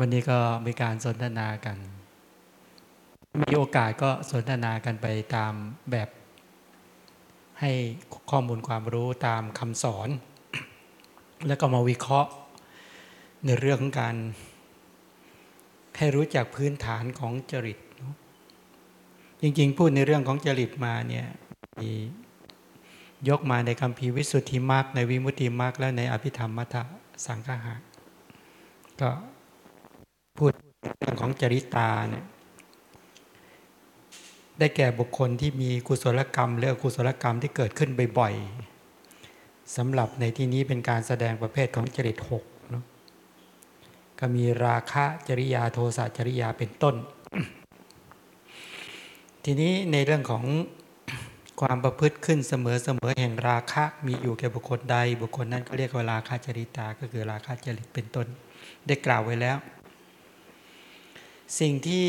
วันนี้ก็มีการสนทนากัน มีโอกาสก็สนทนากันไปตามแบบให้ข้อมูลความรู้ตามคำสอน แล้วก็มาวิเคราะห์ในเรื่องของการ ให้รู้จักพื้นฐานของจริต จริงๆ พูดในเรื่องของจริตมาเนี่ยยกมาในคำพีวิสุทธิมรรคในวิมุตติมรรคและในอภิธรรมมัทสังฆะก็ เรื่องของจริตาเนี่ยได้แก่บุคคลที่มีกุศลกรรมหรือกุศลกรรมที่เกิดขึ้นบ่อยๆสำหรับในที่นี้เป็นการแสดงประเภทของจริตหกเนาะก็มีราคะจริยาโทสะจริยาเป็นต้น ทีนี้ในเรื่องของความประพฤติขึ้นเสมอเสมอแห่งราคะมีอยู่แก่บุคคลใด บุคคลนั้นก็เรียกว่าราคะจริตา ก็คือราคะจริตเป็นต้น ได้กล่าวไว้แล้ว สิ่งที่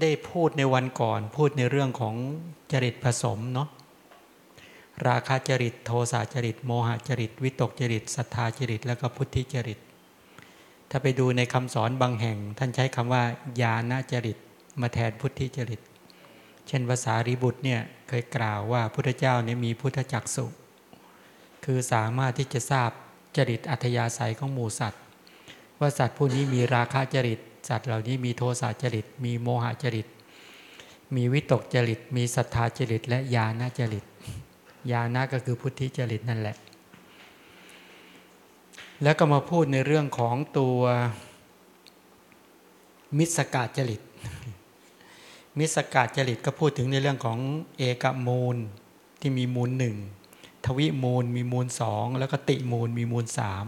ได้พูดในวันก่อน พูดในเรื่องของจริตผสมเนาะราคาจริตโทสะจริต โมหจริต วิตกจริตศรัทธาจริต แล้วก็พุทธิจริต ถ้าไปดูในคำสอนบางแห่ง ท่านใช้คำว่า ญาณจริต มาแทนพุทธิจริต เช่นภาษารีบุตรเนี่ยเคยกล่าวว่าพุทธเจ้าเนี่ยมีพุทธจักสุคือสามารถที่จะทราบจริตอัธยาศัยของหมูสัตว์ ว่าสัตว์ผู้นี้มีราคาจริต สัตว์เหล่านี้มีโทสะจริต มีโมหะจริต มีวิตกจริต มีศรัทธาจริต และญาณจริตญาณก็คือพุทธิจริตนั่นแหละ แล้วก็มาพูดในเรื่องของตัวมิสกาจริต มิสกาจริตก็พูดถึงในเรื่องของเอกมูลที่มีมูลหนึ่งทวิมูลมีมูลสองแล้วก็ติมูลมีมูลสาม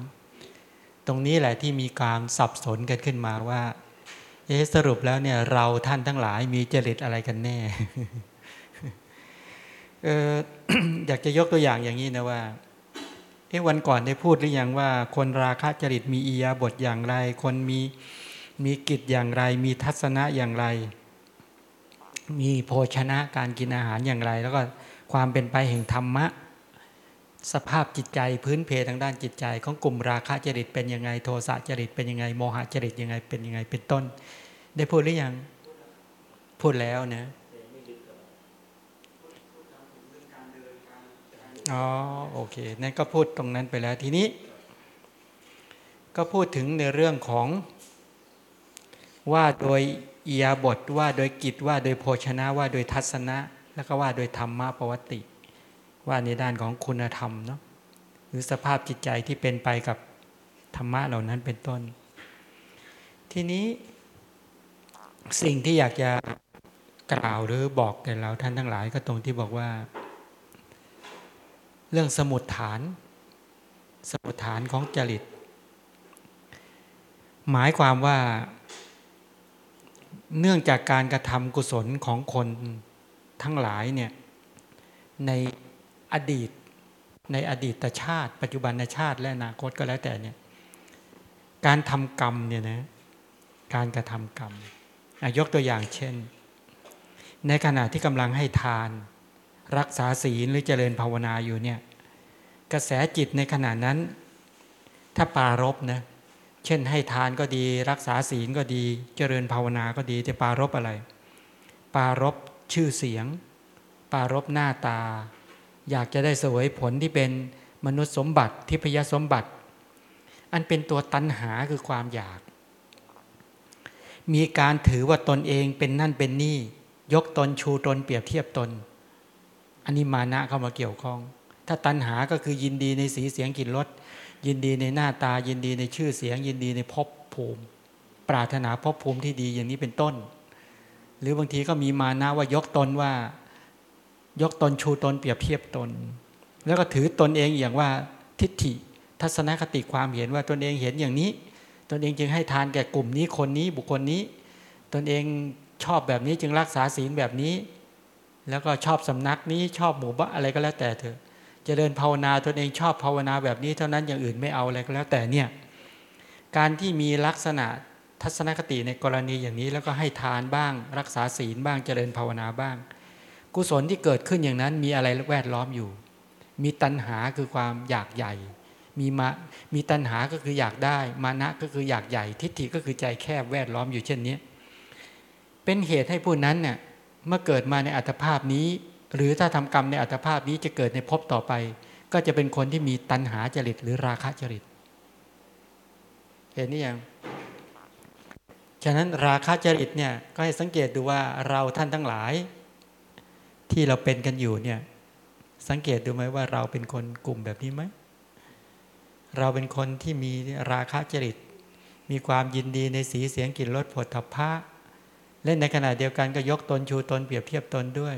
ตรงนี้แหละที่มีการสับสนกันขึ้นมาว่า เอสรุปแล้วเนี่ยเราท่านทั้งหลายมีจริตอะไรกันแน่เอออยากจะยกตัวอย่างอย่างนี้นะว่าเอ้วันก่อนได้พูดหรือยังว่า คนราคะจริตมีอียาบทอย่างไร คนมีมีกิจอย่างไร มีทัศนะอย่างไร มีโภชนะการกินอาหารอย่างไร แล้วก็ความเป็นไปแห่งธรรมะ สภาพจิตใจพื้นเพทางด้านจิตใจ ของกลุ่มราคะจริตเป็นยังไง โทสะจริตเป็นยังไงโมหะจริตยังไงเป็นยังไงเป็นต้น ได้พูดหรือยังพูดแล้วนะอ๋อโอเคนั่นก็พูดตรงนั้นไปแล้วทีนี้ ก็พูดถึงในเรื่องของว่าโดยอียาบทว่าโดยกิจว่าโดยโภชนะว่าโดยทัศนะ แล้วก็ว่าโดยธรรมะปวัติ ว่าในด้านของคุณธรรมเนาะหรือสภาพจิตใจที่เป็นไปกับธรรมะเหล่านั้นเป็นต้น ทีนี้สิ่งที่อยากจะกล่าวหรือบอกแก่เราท่านทั้งหลายก็ตรงที่บอกว่า เรื่องสมุดฐาน สมุดฐานของจริต หมายความว่า เนื่องจากการกระทำกุศลของคนทั้งหลายเนี่ยใน อดีตในอดีตชาติ ปัจจุบันชาติและอนาคตก็แล้วแต่เนี่ยการทำกรรมเนี่ยนะการกระทำกรรมยกตัวอย่างเช่น ในขณะที่กำลังให้ทาน รักษาศีลหรือเจริญภาวนาอยู่เนี่ยกระแสจิตในขณะนั้น ถ้าปารบนะเช่นให้ทานก็ดี รักษาศีลก็ดี เจริญภาวนาก็ดีแต่ปารบอะไร ปารบชื่อเสียง ปารบหน้าตา อยากจะได้สวยผลที่เป็นมนุษย์สมบัติทิพยสมบัติ อันเป็นตัวตัณหาคือความอยาก มีการถือว่าตนเองเป็นนั่นเป็นนี่ ยกตนชูตนเปรียบเทียบตน อันนี้มานะเข้ามาเกี่ยวข้อง ถ้าตัณหาก็คือยินดีในสีเสียงกลิ่นรสยินดีในหน้าตายินดีในชื่อเสียง ยินดีในภพภูมิ ปรารถนาภพภูมิที่ดีอย่างนี้เป็นต้น หรือบางทีก็มีมานะว่ายกตนว่า ยกตนชูตนเปรียบเทียบตน แล้วก็ถือตนเองอย่างว่าทิฏฐิ ทัศนคติความเห็นว่าตนเองเห็นอย่างนี้ ตนเองจึงให้ทานแก่กลุ่มนี้คนนี้บุคคลนี้ ตนเองชอบแบบนี้จึงรักษาศีลแบบนี้ แล้วก็ชอบสำนักนี้ชอบหมู่บ้านอะไรก็แล้วแต่เถอะจะเดินภาวนาตนเองชอบภาวนาแบบนี้เท่านั้นอย่างอื่นไม่เอาอะไรก็แล้วแต่เนี่ยการที่มีลักษณะทัศนคติในกรณีอย่างนี้แล้วก็ให้ทานบ้าง รักษาศีลบ้างเจริญภาวนาบ้าง กุศลที่เกิดขึ้นอย่างนั้นมีอะไรแวดล้อมอยู่ มีตัณหาคือความอยากใหญ่ มีมามีตัณหาก็คืออยากได้ มานะก็คืออยากใหญ่ ทิฏฐิก็คือใจแคบแวดล้อมอยู่เช่นนี้ เป็นเหตุให้ผู้นั้นเนี่ยเมื่อเกิดมาในอัตภาพนี้ หรือถ้าทำกรรมในอัตภาพนี้จะเกิดในภพต่อไป ก็จะเป็นคนที่มีตัณหาจริตหรือราคะจริต เห็นนี่ยังฉะนั้นราคะจริตเนี่ยก็ให้สังเกตดูว่าเราท่านทั้งหลาย ที่เราเป็นกันอยู่เนี่ย สังเกตดูไหมว่าเราเป็นคนกลุ่มแบบนี้ไหมเราเป็นคนที่มีราคะจริต มีความยินดีในสีเสียงกลิ่นรสผลทพะเล่นในขณะเดียวกันก็ยกตนชูตนเปรียบเทียบตนด้วย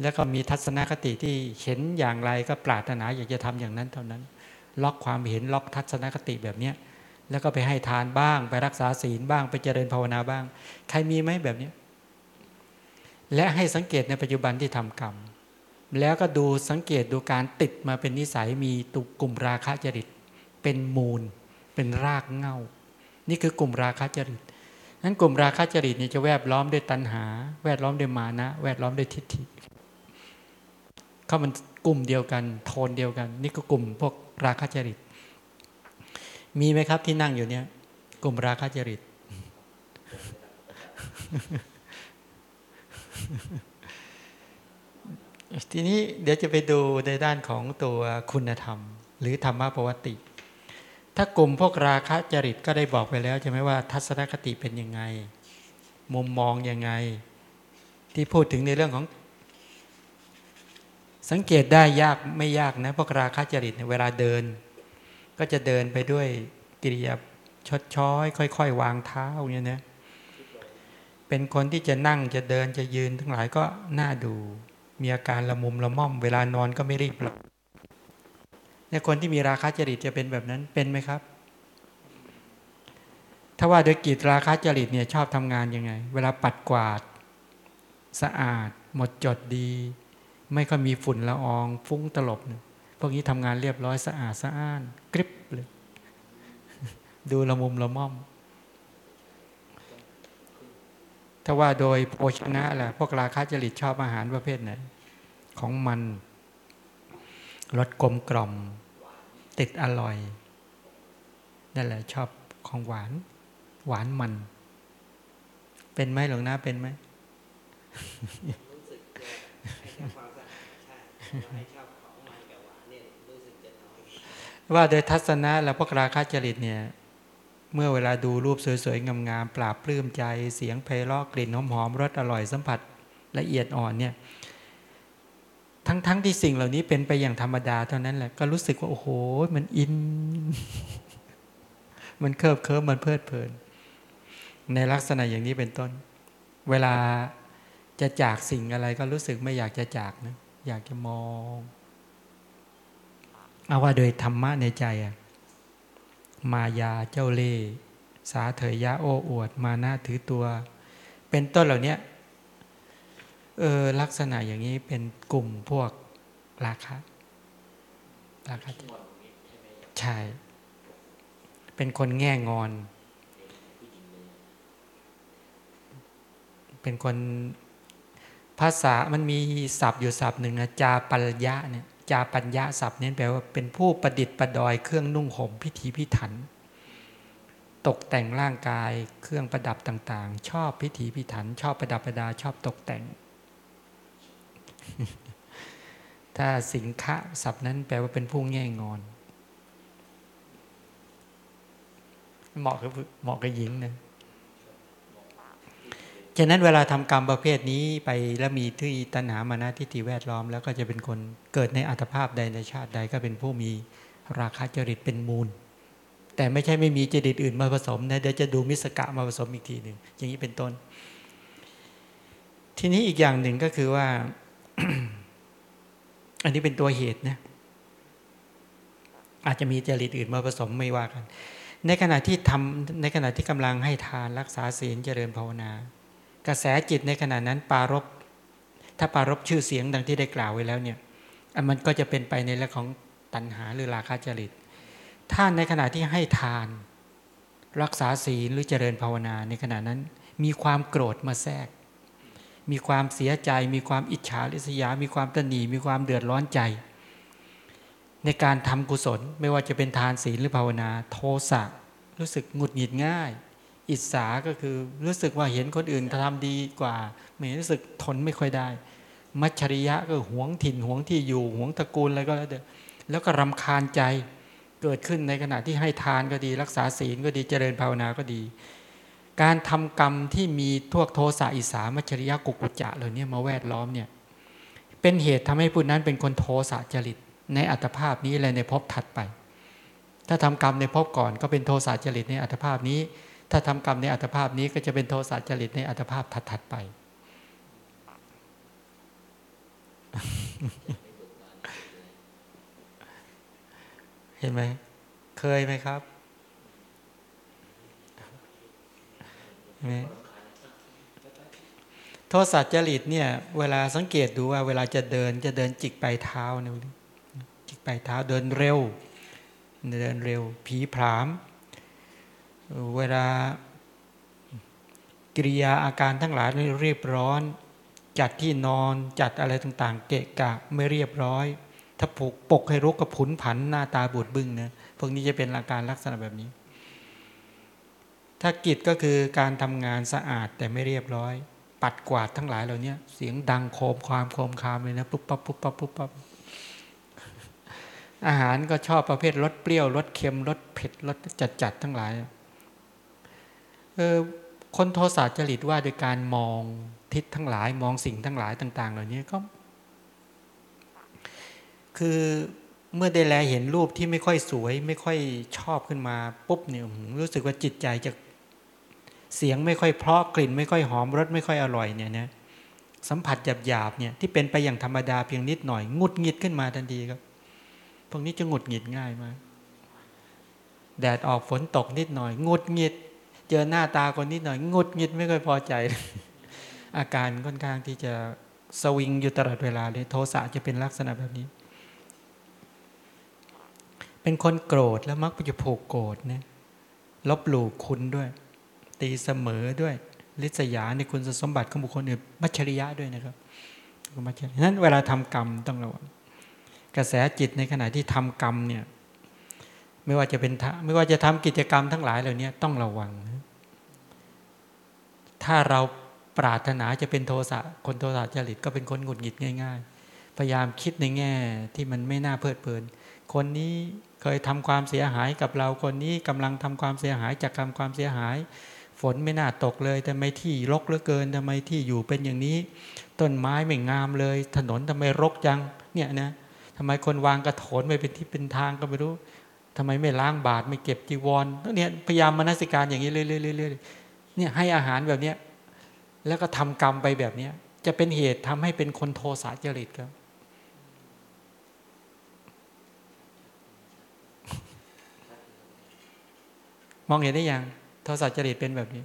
แล้วก็มีทัศนคติที่เห็นอย่างไรก็ปรารถนาอยากจะทำอย่างนั้นเท่านั้น ล็อกความเห็นล็อกทัศนคติแบบเนี้ยแล้วก็ไปให้ทานบ้าง ไปรักษาศีลบ้างไปเจริญภาวนาบ้าง ใครมีไหมแบบนี้ และให้สังเกตในปัจจุบันที่ทำกรรม แล้วก็ดูสังเกตดูการติดมาเป็นนิสัยมีตุกลุ่มราคะจริต เป็นมูล เป็นรากเงานี่คือกลุ่มราคะจริตนั้นกลุ่มราคะจริตเนี่ยจะแวดล้อมด้วยตัณหา แวดล้อมด้วยมานะ แวดล้อมด้วยทิฏฐิเขามันกลุ่มเดียวกัน โทนเดียวกัน นี่ก็กลุ่มพวกราคะจริต มีไหมครับที่นั่งอยู่เนี่ย กลุ่มราคะจริต ทีนี้เดี๋ยวจะไปดูในด้านของตัวคุณธรรม หรือธรรมะปวติ ถ้ากลุ่มพวกราคะจริตก็ได้บอกไปแล้วใช่ไหมว่าทัศนคติเป็นยังไง มุมมองยังไง ที่พูดถึงในเรื่องของ สังเกตได้ยากไม่ยากนะ พวกราคะจริตเวลาเดิน ก็จะเดินไปด้วยกิริยาชดช้อย ค่อย ๆ วางเท้าอย่างนี้นะ เป็นคนที่จะนั่งจะเดินจะยืน ทั้งหลายก็น่าดู มีอาการละมุมละม่อม เวลานอนก็ไม่รีบหลับเนี่ยคนที่มีราคะจริตจะเป็นแบบนั้นเป็นไหมครับ ถ้าว่าโดยกิจราคะจริตเนี่ยชอบทำงานยังไง เวลาปัดกวาด สะอาด หมดจดดี ไม่ก็มีฝุ่นละออง ฟุ้งตลบเนี่ยพวกนี้ทำงานเรียบร้อยสะอาดสะอ้านกริบเลยดูละมุมละม่อม ถ้าว่าโดยโภชนะแหละพวกราคาจริตชอบอาหารประเภทไหนของมันรสกลมกล่อม ติดอร่อยนั่นแหละชอบของหวาน หวานมัน เป็นไหมหลวงนาเป็นไหมรู้สึกให้ความสะอาดใช่ว่าโดยทัศนะและพวกราคาจริตเนี่ย เมื่อเวลาดูรูปสวยๆ งามๆ ปราบปลื้มใจ เสียงไพเราะกลิ่นหอมๆ รสอร่อยสัมผัสละเอียดอ่อนเนี่ย ทั้งๆทที่สิ่งเหล่านี้เป็นไปอย่างธรรมดาเท่านั้นแหละ ก็รู้สึกว่า โอ้โห มันอิน มันเคิบเคิมมันเพลิดเพลิน ในลักษณะอย่างนี้เป็นต้น เวลาจะจากสิ่งอะไรก็รู้สึกไม่อยากจะจากนะ อยากจะมอง เอาว่าโดยธรรมะในใจอะ มายาเจ้าเล่สาเถยยะโอ้อวด มานะถือตัว เป็นต้นเหล่านี้เออลักษณะอย่างนี้เป็นกลุ่มพวกราคะราคะใช่ เป็นคนแง่งอน เป็นคนภาษามันมีศัพท์อยู่ศัพท์หนึ่งนะจาปัญญะเนี่ย จาปัญญาศัพท์เน้นแปลว่าเป็นผู้ประดิษฐ์ประดอยเครื่องนุ่งห่มพิธีพิถัน ตกแต่งร่างกายเครื่องประดับต่างๆ ชอบพิธีพิถัน ชอบประดับประดาชอบตกแต่ง ถ้าสิงคะศัพท์นั้นแปลว่าเป็นผู้แง่งอน เหมาะกับเหมาะกับหญิงนะ ฉะนั้นเวลาทำกรรมประเภทนี้ไปแล้วมีที่ตัณหามานะทิฏฐิแวดล้อม แล้วก็จะเป็นคนเกิดในอัตภาพใดในชาติใดก็เป็นผู้มีราคะจริตเป็นมูล แต่ไม่ใช่ไม่มีจริตอื่นมาผสมนะเดี๋ยวจะดูมิสกะมาผสมอีกทีหนึ่งอย่างนี้เป็นต้น ทีนี้อีกอย่างหนึ่งก็คือว่า อันนี้เป็นตัวเหตุนะอาจจะมีจริตอื่นมาผสมไม่ว่ากัน ในขณะที่ทำในขณะที่กำลังให้ทานรักษาศีลเจริญภาวนา กระแสจิตในขณะนั้นปารบถ้าปารบชื่อเสียงดังที่ได้กล่าวไว้แล้วเนี่ยมันก็จะเป็นไปในเรื่องของตัณหาหรือราคะจริตถ้าในขณะที่ให้ทาน รักษาศีลหรือเจริญภาวนาในขณะนั้น มีความโกรธมาแทรก มีความเสียใจ มีความอิจฉาริษยา มีความตนีมีความเดือดร้อนใจ ในการทำกุศลไม่ว่าจะเป็นทานศีลหรือภาวนา โทสะรู้สึกหงุดหงิดง่าย อิสาก็คือรู้สึกว่าเห็นคนอื่นทำดีกว่าไม่รู้สึกทนไม่ค่อยได้ มัจฉริยะก็หวงถิ่นหวงที่อยู่หวงตระกูลอะไรก็แล้วแต่แล้วก็รำคาญใจเกิดขึ้นในขณะที่ให้ทานก็ดีรักษาศีลก็ดีเจริญภาวนาก็ดี การทำกรรมที่มีทวกโทสะอิสามัจฉริยะกุกุจจะเหล่านี้มาแวดล้อมเนี่ยเป็นเหตุทำให้ผู้นั้นเป็นคนโทสะจริต ในอัตภาพนี้และในภพถัดไป ถ้าทำกรรมในภพก่อนก็เป็นโทสะจริตในอัตภาพนี้ ถ้าทำกรรมในอัตภาพนี้ก็จะเป็นโทสะจริตในอัตภาพถัดๆไป เห็นไหม เคยไหมครับไหมโทษสัจจริตเนี่ย เวลาสังเกตดูว่า เวลาจะเดินจะเดินจิกไปเท้าเนี่ยจิกไปเท้าเดินเร็ว เดินเร็ว ผีผาม เวลากิริยาอาการทั้งหลายเรียบร้อน จัดที่นอนจัดอะไรต่าง ๆ เกะกะไม่เรียบร้อย ถ้าปกปกให้รกกระผุนผันหน้าตาบูดบึ้งนะพวกนี้จะเป็นอาการลักษณะแบบนี้ ถ้ากิจก็คือการทำงานสะอาดแต่ไม่เรียบร้อย ปัดกวาดทั้งหลายเหล่านี้เสียงดังโคมความโคมคามเลยนะปุ๊บปั๊บปุ๊บปั๊บปุ๊บปั๊บอาหารก็ชอบประเภทรสเปรี้ยวรสเค็มรสเผ็ดรสจัดจัดทั้งหลาย คนโทสะจริตว่าโดยการมองทิศทั้งหลายมองสิ่งทั้งหลายต่าง ๆ เหล่านี้ก็ คือเมื่อได้แลเห็นรูปที่ไม่ค่อยสวย ไม่ค่อยชอบขึ้นมาปุ๊บเนี่ยรู้สึกว่าจิตใจจะเสียงไม่ค่อยเพราะกลิ่น ไม่ค่อยหอมรสไม่ค่อยอร่อยเนี่ยนะสัมผัสหยาบๆเนี่ยที่เป็นไปอย่างธรรมดาเพียงนิดหน่อยงุดหงิดขึ้นมาทันทีครับ พวกนี้จะงุดหงิดง่ายมากแดดออกฝนตกนิดหน่อยงุดหงิด เจอหน้าตาคนนิดหน่อยงดงิดไม่ค่อยพอใจ อาการค่อนข้างที่จะสวิงอยู่ตลอดเวลาเลยโทสะจะเป็นลักษณะแบบนี้ เป็นคนโกรธแล้วมักจะผูกโกรธนะลบหลู่คุณด้วย ตีเสมอด้วยลิษยาในคุณสมบัติของบุคคลอื่นมัชริยะด้วยนะครับมัชริยะนั้นเวลาทำกรรมต้องระวังกระแสจิตในขณะที่ทำกรรมเนี่ย ไม่ว่าจะเป็นไม่ว่าจะทำกิจกรรมทั้งหลายเหล่านี้ต้องระวัง ถ้าเราปรารถนาจะเป็นโทสะคนโทสะจริตก็เป็นคนหงุดหงิดง่าย ๆ พยายามคิดในแง่ที่มันไม่น่าเพลิดเพลิน คนนี้เคยทำความเสียหายกับเราคนนี้กำลังทำความเสียหายจากกรรมความเสียหาย ฝนไม่น่าตกเลยแต่ไม่ที่รกเหลือเกินทำไมที่อยู่เป็นอย่างนี้ ต้นไม้ไม่งามเลย ถนนทำไมรกจังเนี่ยนะทำไมคนวางกระโถนไม่เป็นที่เป็นทางก็ไม่รู้ ทำไมไม่ล้างบาทไม่เก็บจีวรเนี่ยพยายามมนสิการอย่างนี้เรื่อยๆเนี่ยให้อาหารแบบเนี้ยแล้วก็ทำกรรมไปแบบเนี้ยจะเป็นเหตุทำให้เป็นคนโทสะจริตครับมองเห็นได้ยังโทสะจริตเป็นแบบนี้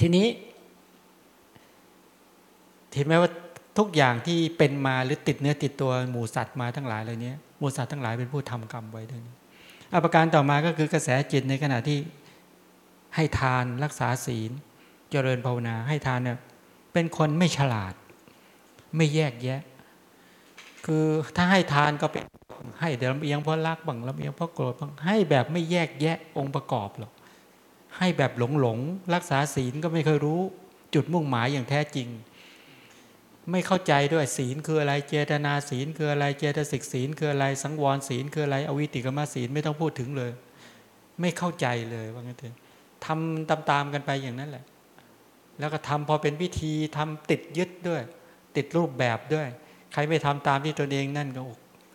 ทีนี้เห็นไหมว่าทุกอย่างที่เป็นมาหรือติดเนื้อติดตัวหมูสัตว์มาทั้งหลายเล่านี้ห มูสัตว์ทั้งหลายเป็นผู้ทำกรรมไว้ด้วยอาประการต่อมาก็คือกระแสจิตในขณะที่ให้ทานรักษาศีล เจริญภาวนาให้ทานเนี่ยเป็นคนไม่ฉลาด ไม่แยกแยะ คือถ้าให้ทานก็เป็นให้เดี๋ยวลำเอียงเพราะรักบังลำเอียงเพราะโกรธบังให้แบบไม่แยกแยะองค์ประกอบหรอกให้แบบหลงหลงรักษาศีลก็ไม่เคยรู้ จุดมุ่งหมายอย่างแท้จริง ไม่เข้าใจด้วยศีลคืออะไรเจตนาศีลคืออะไรเจตสิกศีลคืออะไรสังวรศีลคืออะไรอวิติกรรมศีลไม่ต้องพูดถึงเลย ไม่เข้าใจเลยว่างั้นเถอะทำตามๆกันไปอย่างนั้นแหละ แล้วก็ทำพอเป็นพิธีทำติดยึดด้วย ติดรูปแบบด้วย ใครไม่ทำตามที่ตนเองนั่นก็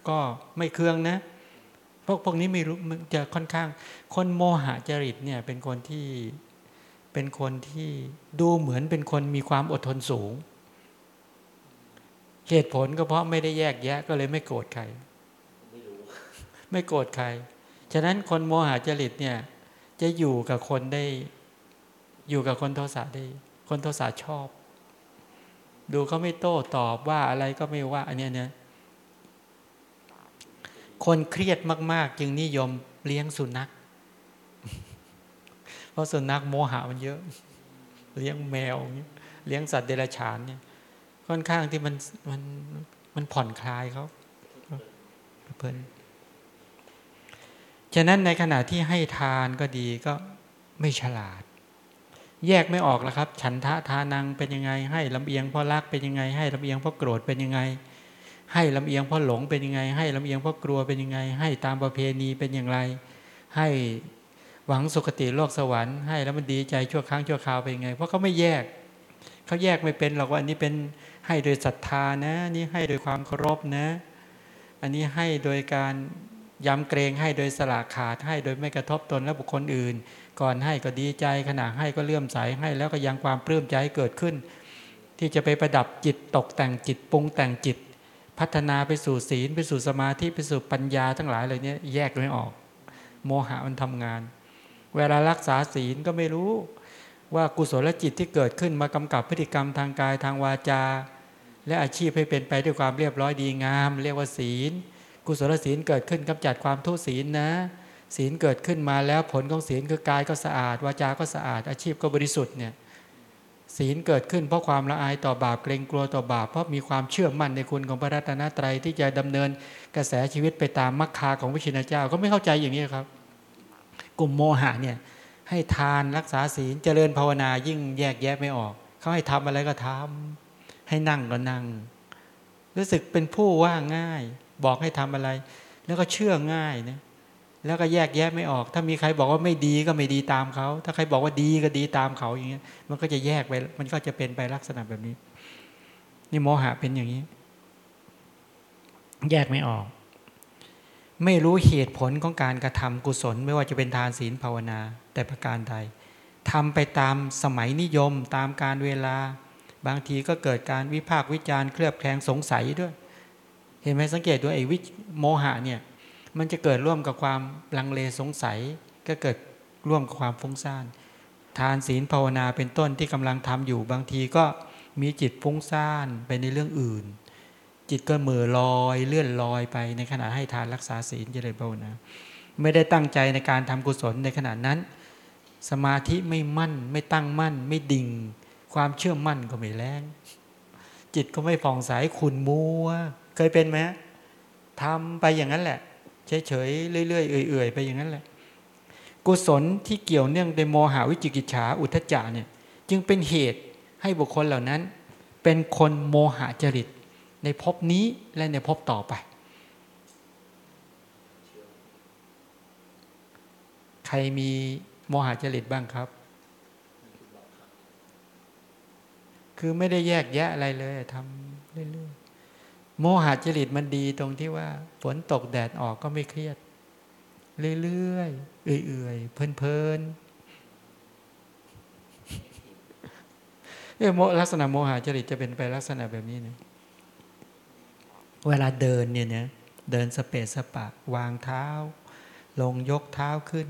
ก็ไม่เคืองนะพวกพวกนี้ไม่รู้จะค่อนข้าง คนโมหะจริตเนี่ยเป็นคนที่เป็นคนที่ดูเหมือนเป็นคนมีความอดทนสูง เหตุผลก็เพราะไม่ได้แยกแยะก็เลยไม่โกรธใครไม่โกรธใคร ฉะนั้นคนโมหะจริตเนี่ย จะอยู่กับคนได้ อยู่กับคนโทสะได้ คนโทสะชอบ ดูเขาไม่โต้ตอบว่าอะไรก็ไม่ว่า อันนี้เนี่ยคนเครียดมาก ๆ จึงนิยมเลี้ยงสุนัข เพราะสุนัขโมหะมันเยอะ เลี้ยงแมว เลี้ยงสัตว์เดรัจฉานเนี่ย ค่อนข้างที่มันมันมันผ่อนคลายเขาเพลินฉะนั้นในขณะที่ให้ทานก็ดีก็ไม่ฉลาด แยกไม่ออกแล้วครับ ฉันทะทานังเป็นยังไง ให้ลำเอียงเพราะรักเป็นยังไง ให้ลำเอียงเพราะโกรธเป็นยังไง ให้ลำเอียงเพราะหลงเป็นยังไง ให้ลำเอียงเพราะกลัวเป็นยังไง ให้ตามประเพณีเป็นอย่างไร ให้หวังสุคติโลกสวรรค์ให้แล้วมันดีใจชั่วครั้งชั่วคราวเป็นยังไง เพราะเขาไม่แยกเขาแยกไม่เป็นหรอกว่าอันนี้เป็น ให้โดยศรัทธานะ นี่ให้โดยความเคารพนะ อันนี้ให้โดยการย้ำเกรงให้โดยสละขาดให้โดยไม่กระทบตนและบุคคลอื่น ก่อนให้ก็ดีใจขณะให้ก็เลื่อมใสให้แล้วก็ยังความปลื้มใจเกิดขึ้น ที่จะไปประดับจิตตกแต่งจิตปรุงแต่งจิต พัฒนาไปสู่ศีลไปสู่สมาธิไปสู่ปัญญาทั้งหลายเล่านี้แยกไม่ออก โมหะมันทำงาน เวลารักษาศีลก็ไม่รู้ว่ากุศลจิตที่เกิดขึ้นมากำกับพฤติกรรมทางกายทางวาจา และอาชีพให้เป็นไปด้วยความเรียบร้อยดีงาม เรียกว่าศีล กุศลศีลเกิดขึ้นกำจัดความทุศีลนะ ศีลเกิดขึ้นมาแล้วผลของศีลคือกายก็สะอาดวาจาก็สะอาด อาชีพก็บริสุทธิ์เนี่ยศีลเกิดขึ้นเพราะความละอายต่อบาปเกรงกลัวต่อบาปเพราะมีความเชื่อมั่นในคุณของพระรัตนตรัยที่จะดำเนินกระแสชีวิตไปตามมรรคาของพระชินเจ้าก็ไม่เข้าใจอย่างนี้ครับ กลุ่มโมหะเนี่ยให้ทานรักษาศีลเจริญภาวนายิ่งแยกแยะไม่ออกเขาให้ทำอะไรก็ทำ ให้นั่งก็นั่ง รู้สึกเป็นผู้ว่าง่าย บอกให้ทำอะไร แล้วก็เชื่อง่ายนะแล้วก็แยกแยะไม่ออก ถ้ามีใครบอกว่าไม่ดีก็ไม่ดีตามเขา ถ้าใครบอกว่าดีก็ดีตามเขาอย่างเงี้ย มันก็จะแยกไป มันก็จะเป็นไปลักษณะแบบนี้ นี่โมหะเป็นอย่างนี้ แยกไม่ออก ไม่รู้เหตุผลของการกระทำกุศล ไม่ว่าจะเป็นทานศีลภาวนา แต่ประการใดทำไปตามสมัยนิยมตามการเวลา บางทีก็เกิดการวิพากษ์วิจารณ์เคลือบแคลงสงสัยด้วย เห็นไหมสังเกตด้วยไอ้วิโมหะเนี่ยมันจะเกิดร่วมกับความลังเลสงสัย ก็เกิดร่วมกับความฟุ้งซ่านทานศีลภาวนาเป็นต้นที่กำลังทำอยู่บางทีก็มีจิตฟุ้งซ่านไปในเรื่องอื่น จิตก็เหม่อลอยเลื่อนลอยไปในขณะให้ทานรักษาศีลเจริญภาวนาไม่ได้ตั้งใจในการทำกุศลในขณะนั้น สมาธิไม่มั่นไม่ตั้งมั่นไม่ดิ่ง ความเชื่อมั่นก็ไม่แรงจิตก็ไม่ผ่องใสขุนมัว เคยเป็นไหมทำไปอย่างนั้นแหละ เฉยๆเรื่อยๆเอื่อยๆไปอย่างนั้นแหละ กุศลที่เกี่ยวเนื่องในโมหาวิจิกิจฉาอุทจจะเนี่ย จึงเป็นเหตุให้บุคคลเหล่านั้น เป็นคนโมหะจริต ในภพนี้และในภพต่อไป ใครมีโมหะจริตบ้างครับ คือไม่ได้แยกแยะอะไรเลยทำเรื่อยๆโมหะจริตมันดีตรงที่ว่าฝนตกแดดออกก็ไม่เครียด เรื่อยๆเอื่อยๆเพลินๆเออโมลักษณะโมหะจริตจะเป็นไปลักษณะแบบนี้นะเวลาเดินเนี่ยนะเดินสเปสปะ วางเท้า ลงยกเท้าขึ้น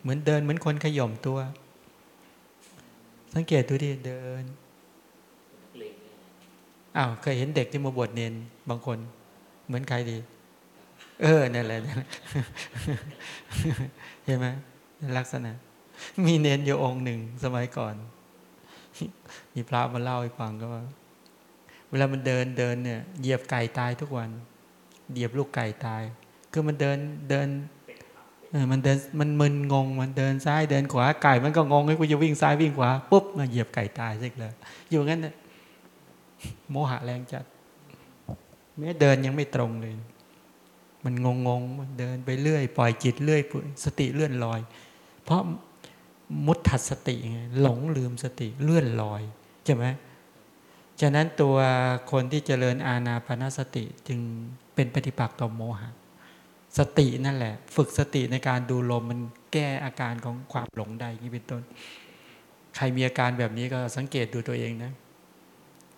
เหมือนเดินเหมือนคนขย่มตัว สังเกตดูดิเดินอ้าวเคยเห็นเด็กที่มาบวชเนนบางคน เหมือนใครดี เออนั่นแหละนั่นแหละเห็นไหมลักษณะ มีเนนอยู่องค์หนึ่งสมัยก่อน มีพระมาเล่าให้ฟังก็ว่า เวลามันเดินเดินเนี่ยเหยียบไก่ตายทุกวันเหยียบลูกไก่ตาย คือมันเดินเดินเออ มันเดินมันมึนงงมันเดินซ้ายเดินขวาไก่ มันก็งงให้กูจะวิ่งซ้ายวิ่งขวาปุ๊บมาเหยียบไก่ตายซิเลยอยู่งั้นเนี่ยโมหะแรงจัดแม้เดินยังไม่ตรงเลย มันงงงมันเดินไปเรื่อย ปล่อยจิตเรื่อยสติเลื่อนลอย เพราะมุตถัดสติไงหลงลืมสติเลื่อนลอยใช่ไหมฉะนั้นตัวคนที่เจริญอาณาปณสติจึงเป็นปฏิปักษ์ต่อโมหะ สตินั่นแหละ ฝึกสติในการดูลมมันแก้อาการของความหลงได้ย่างนี้เป็นต้น ใครมีอาการแบบนี้ก็สังเกตดูตัวเองนะ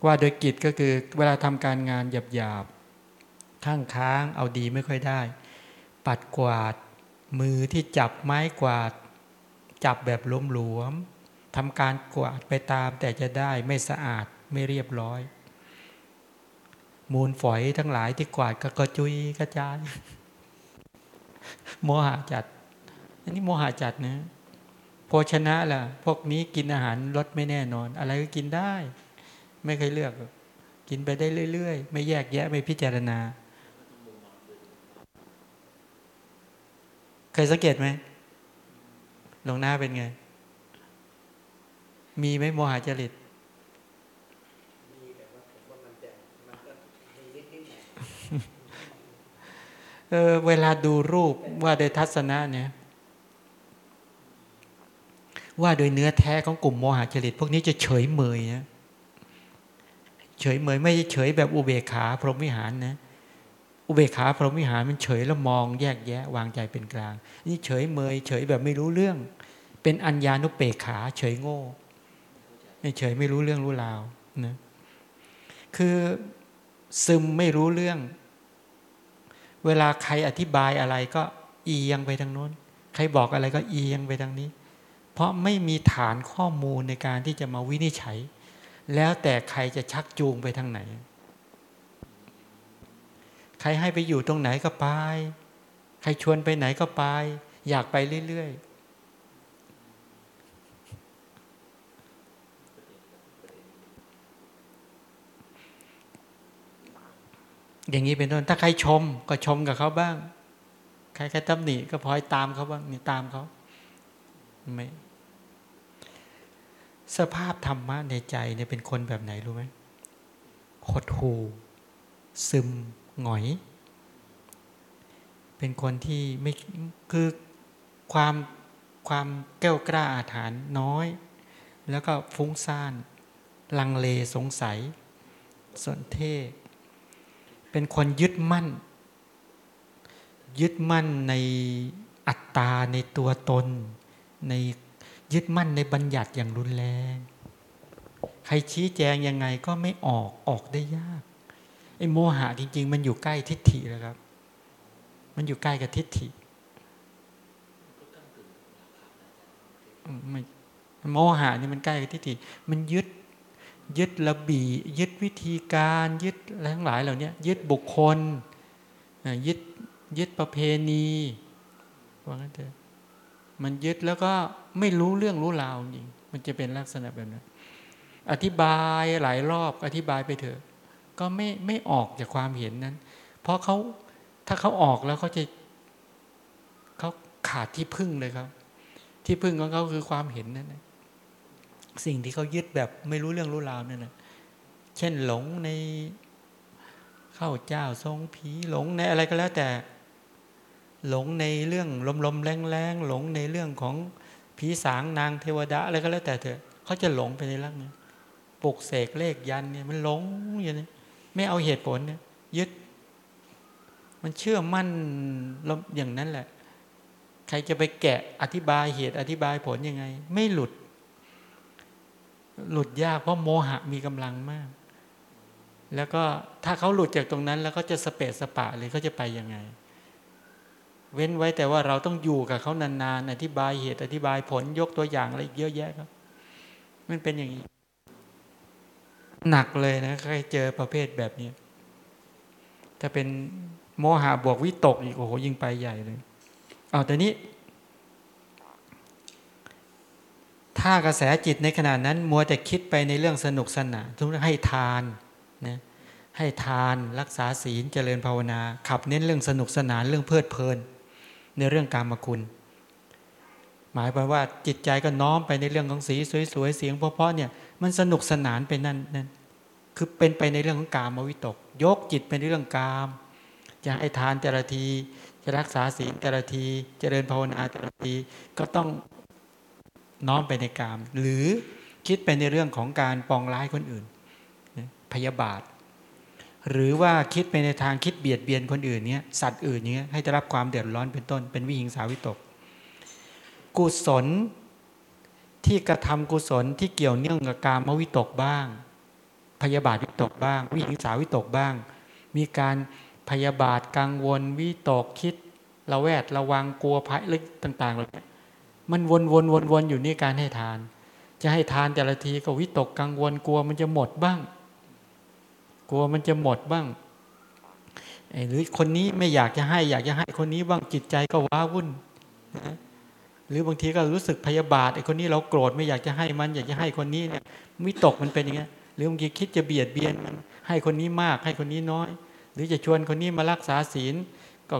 ว่าโดยกิจก็คือเวลาทำการงานหยาบๆข้างค้างเอาดีไม่ค่อยได้ ปัดกวาดมือที่จับไม้กวาด จับแบบหลวมๆทำการกวาดไปตามแต่จะได้ไม่สะอาดไม่เรียบร้อย มูลฝอยทั้งหลายที่กวาดก็กระจุยกระจาย โมหะจัด อันนี้โมหะจัดนะโภชนะล่ะ พวกนี้กินอาหารรสไม่แน่นอน อะไรก็กินได้ ไม่เคยเลือก กินไปได้เรื่อยๆ ไม่แยกแยะไม่พิจารณา เคยสังเกตไหมลงหน้าเป็นไง มีไหมโมหะจริต เออเวลาดูรูปว่าโดยทัศนะเนี่ยว่าโดยเนื้อแท้ของกลุ่มโมหะจริตพวกนี้จะเฉยเมยนะเฉยเมยไม่ใช่เฉยแบบอุเบกขาพรหมวิหารนะอุเบกขาพรหมวิหารมันเฉยแล้วมองแยกแยะ วางใจเป็นกลาง นี่เฉยเมย เฉยแบบไม่รู้เรื่อง เป็นอัญญานุเปกขา เฉยโง่ไม่เฉยไม่รู้เรื่องรู้ราวนะคือซึมไม่รู้เรื่อง เวลาใครอธิบายอะไรก็เอียงไปทางโน้น ใครบอกอะไรก็เอียงไปทางนี้ เพราะไม่มีฐานข้อมูลในการที่จะมาวินิจฉัย แล้วแต่ใครจะชักจูงไปทางไหน ใครให้ไปอยู่ตรงไหนก็ไป ใครชวนไปไหนก็ไป อยากไปเรื่อยๆ อย่างนี้เป็นต้น ถ้าใครชมก็ชมกับเขาบ้าง ใครใครตำหนิก็พลอยตามเขาบ้างนี่ตามเขาไม่สภาพธรรมะในใจเนี่ยเป็นคนแบบไหนรู้ไหมหดหูซึมหงอย เป็นคนที่ไม่คือความความแก้วกล้าอาถรรพ์น้อย แล้วก็ฟุ้งซ่าน ลังเลสงสัยสนเท เป็นคนยึดมั่น ยึดมั่นในอัตตาในตัวตน ในยึดมั่นในบัญญัติอย่างรุนแรง ใครชี้แจงยังไงก็ไม่ออกออกได้ยากไอ้โมหะจริง ๆ มันอยู่ใกล้ทิฏฐิแล้วครับ มันอยู่ใกล้กับทิฏฐิไม่โมหะนี่มันใกล้กับทิฏฐิ มันยึด ยึดระบียึดวิธีการยึดอะไรทั้งหลายเหล่านี้ยึดบุคคลยึดยึดประเพณีว่างั้นเถอะมันยึดแล้วก็ไม่รู้เรื่องรู้ราวจริงมันจะเป็นลักษณะแบบนั้นอธิบายหลายรอบอธิบายไปเถอะ ก็ไม่ไม่ออกจากความเห็นนั้น เพราะเขาถ้าเขาออกแล้วเขาจะเขาขาดที่พึ่งเลยครับ ที่พึ่งของเขาคือความเห็นนั่นนะ สิ่งที่เขายึดแบบไม่รู้เรื่องรู้ราวนั่นนะเช่นหลงในเข้าเจ้าทรงผีหลงในอะไรก็แล้วแต่ หลงในเรื่องลมๆแรงๆหลงในเรื่องของผีสางนางเทวดาอะไรก็แล้วแต่เถอะเขาจะหลงไปในเรื่องนี้ปลุกเสกเลขยันเนี่ยมันหลงอย่างนี้ไม่เอาเหตุผลเนี่ยยึด มันเชื่อมั่นอย่างนั้นแหละ ใครจะไปแกะอธิบายเหตุอธิบายผลยังไง ไม่หลุด หลุดยากเพราะโมหะมีกำลังมาก แล้วก็ถ้าเขาหลุดจากตรงนั้น แล้วก็จะสเปะสปะเลยเขาจะไปยังไง เว้นไว้แต่ว่าเราต้องอยู่กับเขานานๆอธิบายเหตุอธิบายผลยกตัวอย่างอะไรอีกเยอะแยะครับ มันเป็นอย่างนี้ หนักเลยนะใครเจอประเภทแบบนี้ถ้าเป็นโมหะบวกวิตกอีกโอ้โหยิ่งไปใหญ่เลยเอาแต่นี้ ถ้ากระแสจิตในขณะนั้น มัวแต่คิดไปในเรื่องสนุกสนานทุกให้ทานนะให้ทานรักษาศีลเจริญภาวนา ขับเน้นเรื่องสนุกสนานเรื่องเพลิดเพลิน ในเรื่องการมคุณ หมายความว่าจิตใจก็น้อมไปในเรื่องของสีสวยๆเสียงเพราะๆเนี่ยมันสนุกสนานไปนั่นนั่นคือเป็นไปในเรื่องของกามวิตก ยกจิตเป็นเรื่องกาม จะให้ทานแต่ละที จะรักษาศีลแต่ละที เจริญภาวนาแต่ละทีก็ต้อง น้อมไปในกาม หรือคิดไปในเรื่องของการปองร้ายคนอื่น พยาบาท หรือว่าคิดไปในทางคิดเบียดเบียนคนอื่นเนี้ยสัตว์อื่นเนี้ยให้ได้รับความเดือดร้อนเป็นต้น เป็นวิหิงสาวิตก กุศลที่กระทำกุศลที่เกี่ยวเนื่องกับการมวิตกบ้าง พยาบาทวิตกบ้าง วิหิงสาวิตกบ้าง มีการพยาบาทกังวลวิตกคิดระแวดระวังกลัวภัยอะไรต่างๆเหล่านี้ มันวนวนวนวนอยู่นี่การให้ทาน จะให้ทานแต่ละทีก็วิตกกังวลกลัวมันจะหมดบ้าง กลัวมันจะหมดบ้างหรือคนนี้ไม่อยากจะให้อยากจะให้คนนี้บ้างจิตใจก็ว้าวุ่นนะหรือบางทีก็รู้สึกพยาบาทไอ้คนนี้เราโกรธไม่อยากจะให้มัน อยากจะให้คนนี้เนี่ยวิตกมันเป็นอย่างเงี้ยหรือบางทีคิดจะเบียดเบียนมันให้คนนี้มากให้คนนี้น้อย หรือจะชวนคนนี้มารักษาศีลก็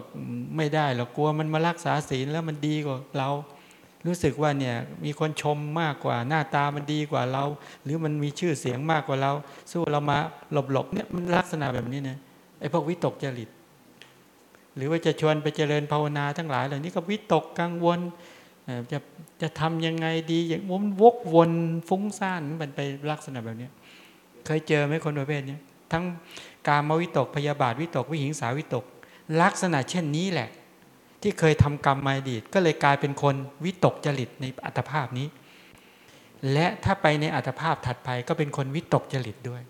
ไม่ได้หรอกกลัวมันมารักษาศีลแล้วมันดีกว่าเรา รู้สึกว่าเนี่ยมีคนชมมากกว่าหน้าตามันดีกว่าเรา หรือมันมีชื่อเสียงมากกว่าเรา สู้เรามาหลบๆเนี่ยมันลักษณะแบบนี้นะไอ้พวกวิตกจริต หรือว่าจะชวนไปเจริญภาวนาทั้งหลายเหล่านี้ก็วิตกกังวลจะจะทำยังไงดีอย่างมันวกวนฟุ้งซ่านมันไปลักษณะแบบนี้เคยเจอไหมคนประเภทนี้ทั้งการมวิตกพยาบาทวิตกวิหิงสาวิตก ลักษณะเช่นนี้แหละ ที่เคยทำกรรมมาอดีต ก็เลยกลายเป็นคนวิตกจริตในอัตภาพนี้ และถ้าไปในอัตภาพถัดไปก็เป็นคนวิตกจริตด้วย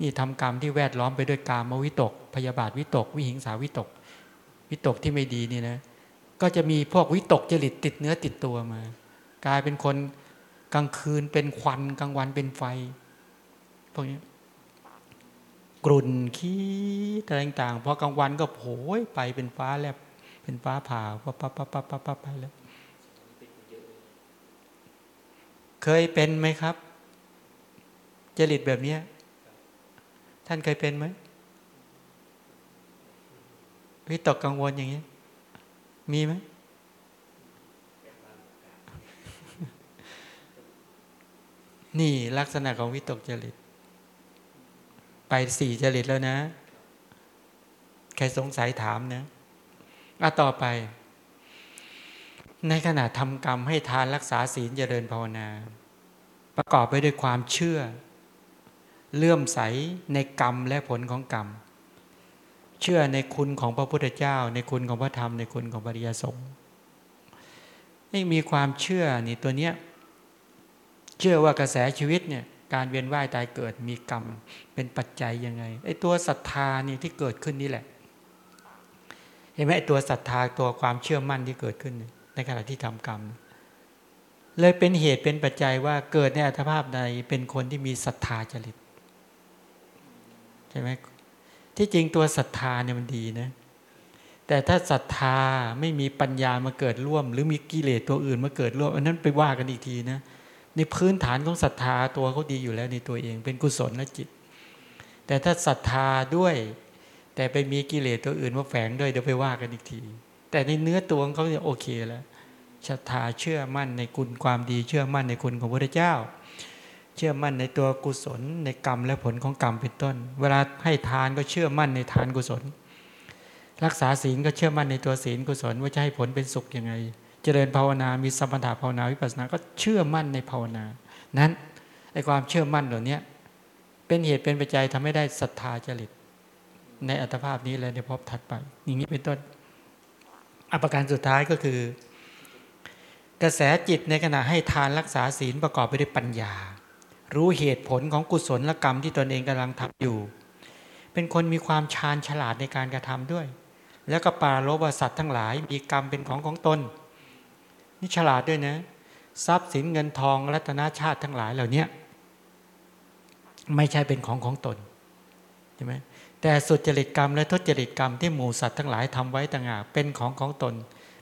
นี่ทำกรรมที่แวดล้อมไปด้วยกามวิตก พยาบาทวิตก วิหิงสาวิตก วิตกที่ไม่ดีนี่นะ ก็จะมีพวกวิตกจริตติดเนื้อติดตัวมา กลายเป็นคนกลางคืนเป็นควันกลางวันเป็นไฟพวกนี้กลุ่นขี้อะไรต่างๆพอกลางวันก็โผยไปเป็นฟ้าแลบ เป็นฟ้าผ่าปั๊บปั๊บปั๊บปั๊บปั๊บปั๊บไปแล้ว เคยเป็นไหมครับ จริตแบบเนี้ย ท่านเคยเป็นไหมวิตกกังวลอย่างนี้มีไหมนี่ลักษณะของวิตกจริต ไปสี่จริตแล้วนะ ใครสงสัยถามนะ อะต่อไป ในขณะทำกรรมให้ทานรักษาศีลเจริญภาวนา ประกอบไปด้วยความเชื่อ เลื่อมใสในกรรมและผลของกรรม เชื่อในคุณของพระพุทธเจ้า ในคุณของพระธรรม ในคุณของปริยสงฆ์ให้มีความเชื่อนี่ตัวเนี้ยเชื่อว่ากระแสชีวิตเนี่ยการเวียนว่ายตายเกิดมีกรรมเป็นปัจจัยยังไงไอ้ตัวศรัทธานี่ที่เกิดขึ้นนี่แหละ เห็นไหมตัวศรัทธาตัวความเชื่อมั่นที่เกิดขึ้น ในขณะที่ทำกรรม เลยเป็นเหตุเป็นปัจจัยว่าเกิดในอัตภาพใดเป็นคนที่มีศรัทธาจริตใช่ไหมที่จริงตัวศรัทธาเนี่ยมันดีนะแต่ถ้าศรัทธาไม่มีปัญญามาเกิดร่วม หรือมีกิเลสตัวอื่นมาเกิดร่วม อันนั้นไปว่ากันอีกทีนะในพื้นฐานของศรัทธาตัวเขาดีอยู่แล้วในตัวเอง เป็นกุศลและจิต แต่ถ้าศรัทธาด้วย แต่ไปมีกิเลสตัวอื่นมาแฝงด้วยเดี๋ยวไปว่ากันอีกที แต่ในเนื้อตัวของเขาเนี่ยโอเคแล้วศรัทธาเชื่อมั่นในคุณความดีเชื่อมั่นในคุณของพระเจ้า เชื่อมั่นในตัวกุศลในกรรมและผลของกรรมเป็นต้น เวลาให้ทานก็เชื่อมั่นในทานกุศล รักษาศีลก็เชื่อมั่นในตัวศีลกุศลว่าจะให้ผลเป็นสุขยังไง เจริญภาวนา มีสมถะภาวนาวิปัสสนา ก็เชื่อมั่นในภาวนา นั้นไอ้ความเชื่อมั่นเหล่านี้เป็นเหตุเป็นปัจจัยทำให้ได้ศรัทธาจริต ในอัตภาพนี้และในภพถัดไป อย่างนี้เป็นต้นอภิการสุดท้ายก็คือ กระแสจิตในขณะให้ทานรักษาศีลประกอบไปด้วยปัญญา รู้เหตุผลของกุศลกรรมที่ตนเองกำลังทำอยู่ เป็นคนมีความชาญฉลาดในการกระทำด้วย แล้วก็ปราลบว่าสัตว์ทั้งหลายมีกรรมเป็นของของตนนี่ฉลาดด้วยนะทรัพย์สินเงินทองรัตนาชาติทั้งหลายเหล่านี้ไม่ใช่เป็นของของตนใช่ไหม แต่สุจริตกรรมและทุจริตกรรมที่หมู่สัตว์ทั้งหลายทำไว้ต่างหากเป็นของของตน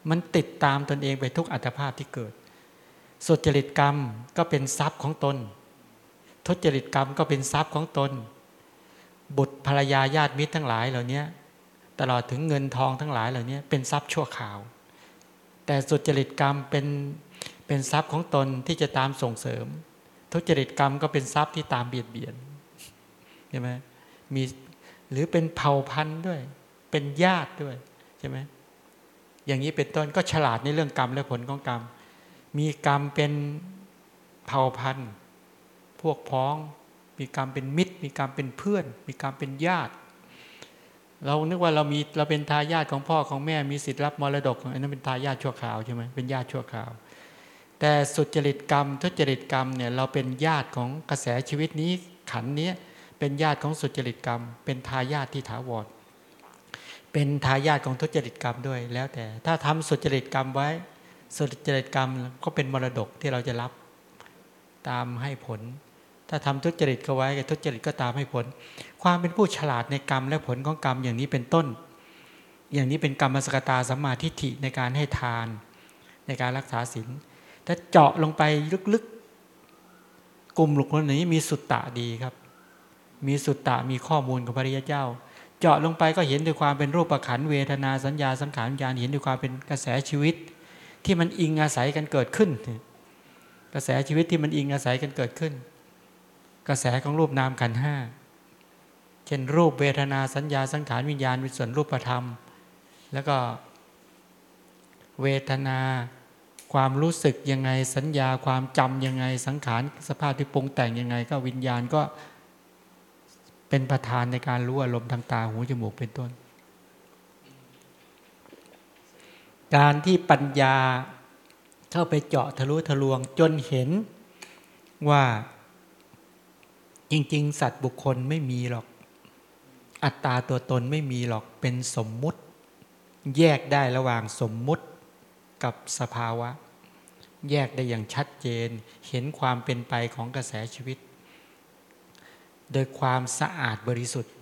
มันติดตามตนเองไปทุกอัตภาพที่เกิด สุจริตกรรมก็เป็นทรัพย์ของตน ทุจริตกรรมก็เป็นทรัพย์ของตน บุตรภรรยาญาติมิตรทั้งหลายเหล่านี้ตลอดถึงเงินทองทั้งหลายเหล่านี้เป็นทรัพย์ชั่วข่าว แต่สุจริตกรรมเป็นเป็นทรัพย์ของตนที่จะตามส่งเสริม ทุจริตกรรมก็เป็นทรัพย์ที่ตามเบียดเบียนใช่ไหมมี หรือเป็นเผ่าพันธุ์ด้วย เป็นญาติด้วยใช่ไหมอย่างนี้เป็นต้นก็ฉลาดในเรื่องกรรมและผลของกรรม มีกรรมเป็นเผ่าพันธุ์ พวกพ้อง มีกรรมเป็นมิตร มีกรรมเป็นเพื่อน มีกรรมเป็นญาติ เรานึกว่าเรามีเราเป็นทายาทของพ่อของแม่มีสิทธิ์รับมรดกอันนั้นเป็นทายาทชั่วคราวใช่ไหมเป็นญาติชั่วคราว แต่สุจริตกรรมทุจริตกรรมเนี่ยเราเป็นญาติของกระแสชีวิตนี้ขันนี้ เป็นญาติของสุจริตกรรม เป็นทายาทที่ถาวรเป็นทายาทของทุจริตกรรมด้วยแล้วแต่ ถ้าทำสุจริตกรรมไว้ สุจริตกรรมก็เป็นมรดกที่เราจะรับ ตามให้ผล ถ้าทำทุจริตก็ไว้ทุจริตก็ตามให้ผล ความเป็นผู้ฉลาดในกรรมและผลของกรรมอย่างนี้เป็นต้น อย่างนี้เป็นกรรมสกตาสัมมาทิฏฐิในการให้ทาน ในการรักษาศีลถ้าเจาะลงไปลึกๆ กลุ่มหลุกคนนี้มีสุตตะดีครับ มีสุตตะมีข้อมูลของพระริยเจ้า เจาะลงไปก็เห็นด้วยความเป็นรูปขันเวทนาสัญญาสังขารวิญญาณเห็นด้วยความเป็นกระแสชีวิต ที่มันอิงอาศัยกันเกิดขึ้น กระแสชีวิตที่มันอิงอาศัยกันเกิดขึ้น กระแสของรูปนามขันห้าเช่นรูปเวทนาสัญญาสังขารวิญญาณเป็นส่วนรูปธรรม แล้วก็เวทนาความรู้สึกยังไงสัญญาความจำยังไงสังขารสภาพที่ปรุงแต่งยังไง ก็วิญญาณก็ เป็นประธานในการรู้อารมณ์ทางตาหูจมูกเป็นต้น การที่ปัญญาเข้าไปเจาะทะลุทะลวงจนเห็นว่าจริง ๆ สัตว์บุคคลไม่มีหรอก อัตตาตัวตนไม่มีหรอกเป็นสมมุติ แยกได้ระหว่างสมมุติกับสภาวะ แยกได้อย่างชัดเจน เห็นความเป็นไปของกระแสชีวิต โดยความสะอาดบริสุทธิ์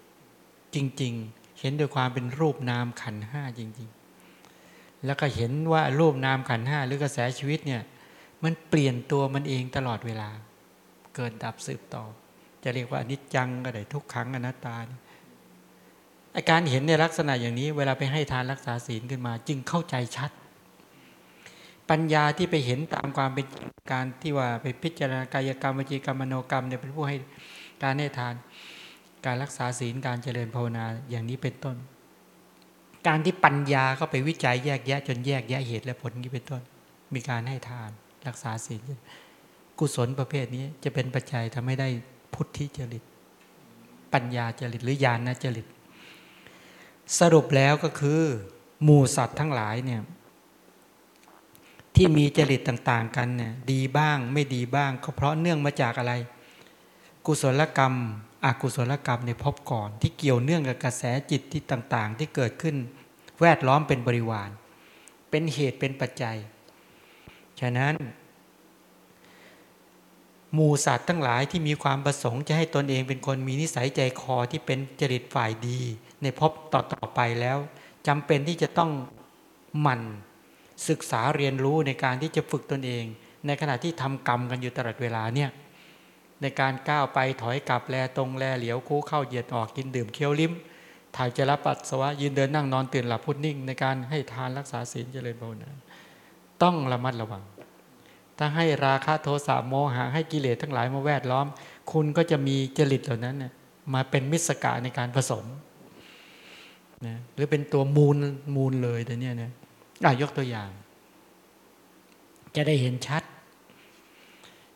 จริง ๆ เห็นโดยความเป็นรูปนามขันห้าจริง ๆ แล้วก็เห็นว่ารูปนามขันห้าหรือกระแสชีวิตเนี่ยมันเปลี่ยนตัวมันเองตลอดเวลา เกิดดับสืบต่อ จะเรียกว่าอนิจจังก็ได้ทุกครั้งอนัตตาอาการเห็นในลักษณะอย่างนี้ เวลาไปให้ทานรักษาศีลขึ้นมา จึงเข้าใจชัด ปัญญาที่ไปเห็นตามความเป็นการที่ว่าไปพิจารณากายกรรมวจีกรรมมโนกรรมเนี่ยเป็นผู้ให้ การให้ทาน การรักษาศีลการเจริญภาวนาอย่างนี้เป็นต้น การที่ปัญญาก็ไปวิจัยแยกแยะจนแยกแยะเหตุและผลนี้เป็นต้น มีการให้ทาน รักษาศีลกุศลประเภทนี้จะเป็นปัจจัยทำให้ได้พุทธิจริต ปัญญาจริตหรือญาณจริต สรุปแล้วก็คือหมู่สัตว์ทั้งหลายเนี่ยที่มีจริตต่าง ๆ กันเนี่ยดีบ้างไม่ดีบ้างก็เพราะเนื่องมาจากอะไร กุศลกรรม อกุศลกรรมในพบก่อน ที่เกี่ยวเนื่องกับกระแสจิตที่ต่างๆ ที่เกิดขึ้น แวดล้อมเป็นบริวาร เป็นเหตุเป็นปัจจัย ฉะนั้นหมูสัตว์ทั้งหลายที่มีความประสงค์จะให้ตนเองเป็นคนมีนิสัยใจคอที่เป็นจริตฝ่ายดี ในพบต่อๆไปแล้วจำเป็นที่จะต้องหมั่นศึกษาเรียนรู้ในการที่จะฝึกตนเอง ในขณะที่ทำกรรมกันอยู่ตลอดเวลาเนี่ย ในการก้าวไปถอยกลับแลตรงแลเหลียวคู่เข้าเหยียดออกกินดื่มเคี้ยวลิ้ม ถ่ายเจรปัสสาวะยืนเดินนั่งนอนตื่นหลับพุทนิ่ง ในการให้ทานรักษาศีลเจริญภาวนาต้องระมัดระวัง ถ้าให้ราคะโทสะโมหะให้กิเลสทั้งหลายมาแวดล้อม คุณก็จะมีจริตเหล่านั้นเนี่ยมาเป็นมิสกะในการผสมนะหรือเป็นตัวมูลมูลเลยแต่เนี้ยนะอะยกตัวอย่าง จะได้เห็นชัด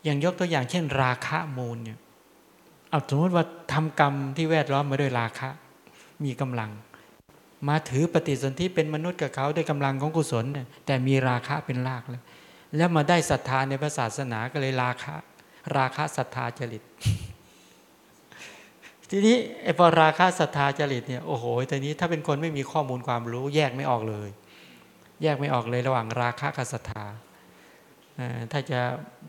อย่างยกตัวอย่างเช่น ราคะมูลเนี่ยเอาสมมติว่าทำกรรมที่แวดล้อมมาด้วยราคะ มีกำลัง มาถือปฏิสนธิเป็นมนุษย์กับเขาด้วยกำลังของกุศลเนี่ยแต่มีราคะเป็นรากเลยแล้วมาได้ศรัทธาในพระศาสนาก็เลยราคะ ราคะศรัทธาจริต ทีนี้ไอ้พอราคะศรัทธาจริตเนี่ยโอ้โหแต่นี้ถ้าเป็นคนไม่มีข้อมูลความรู้ แยกไม่ออกเลย แยกไม่ออกเลยระหว่างราคะกับศรัทธา ถ้าจะ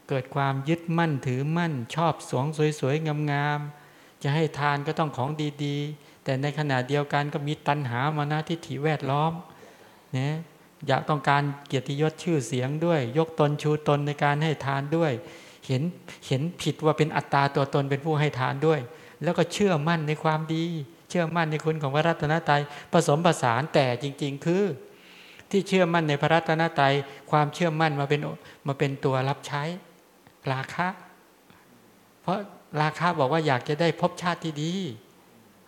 เกิดความยึดมั่นถือมั่น ชอบสวงสวยๆ งามๆ จะให้ทานก็ต้องของดีๆ แต่ในขณะเดียวกันก็มีตัณหามานะทิฏฐิแวดล้อมเนี่ยอยากต้องการเกียรติยศชื่อเสียงด้วย ยกตนชูตนในการให้ทานด้วย เห็นเห็นผิดว่าเป็นอัตตาตัวตนเป็นผู้ให้ทานด้วย แล้วก็เชื่อมั่นในความดี เชื่อมั่นในคุณของพระรัตนตรัยผสมผสานแต่จริง ๆ คือ ที่เชื่อมั่นในพระรัตนตรัยความเชื่อมั่นมาเป็นมาเป็นตัวรับใช้ ราคะ เพราะราคะบอกว่าอยากจะได้พบชาติที่ดี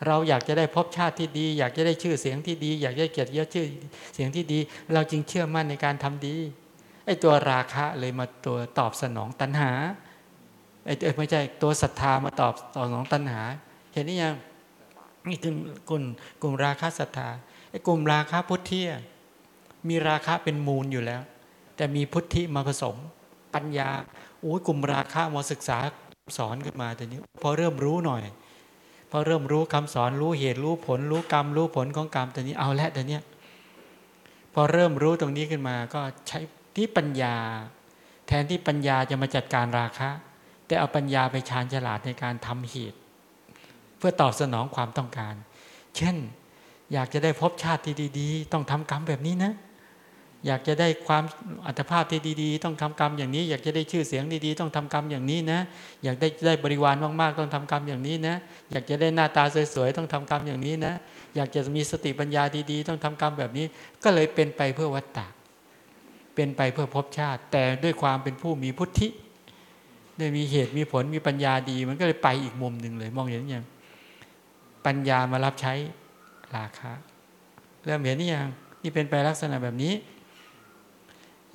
เราอยากจะได้พบชาติที่ดี อยากจะได้ชื่อเสียงที่ดี อยากได้เกียรติยศชื่อเสียงที่ดี เราจึงเชื่อมั่นในการทำดีไอ้ตัวราคะเลยมาตัวตอบสนองตัณหาไอ้ไม่ใช่ตัวศรัทธามาตอบตอบสนองตัณหา เห็นนี่ยังนี่คือกลุ่มกลุ่มราคะศรัทธาไอ้กลุ่มราคะพุทธิ มีราคะเป็นมูลอยู่แล้ว แต่มีพุทธิมาผสม ปัญญาโอ้ยกลุ่มราคะมาศึกษาสอนขึ้นมาแต่นี้พอเริ่มรู้หน่อย พอเริ่มรู้คำสอนรู้เหตุรู้ผล รู้กรรม รู้ผลของกรรมแต่นี้เอาละแต่เนี้ยพอเริ่มรู้ตรงนี้ขึ้นมาก็ใช้ที่ปัญญา แทนที่ปัญญาจะมาจัดการราคะ แต่เอาปัญญาไปชาญฉลาดในการทำเหตุ เพื่อตอบสนองความต้องการ เช่น อยากจะได้พบชาติที่ดี ๆ ต้องทำกรรมแบบนี้นะ อยากจะได้ความอัตภาพที่ดีๆ ต้องทำกรรมอย่างนี้ อยากจะได้ชื่อเสียงดีๆ ต้องทำกรรมอย่างนี้นะ อยากได้ได้บริวารมากๆ ต้องทำกรรมอย่างนี้นะ อยากจะได้หน้าตาสวยๆ ต้องทำกรรมอย่างนี้นะ อยากจะมีสติปัญญาดีๆ ต้องทำกรรมแบบนี้ ก็เลยเป็นไปเพื่อวัตตะเป็นไปเพื่อภพชาติ แต่ด้วยความเป็นผู้มีพุทธิได้มีเหตุมีผลมีปัญญาดี มันก็เลยไปอีกมุมหนึ่งเลยมองเห็นยังปัญญามารับใช้ราคะเริ่มเห็นนี่ยังนี่เป็นไปลักษณะแบบนี้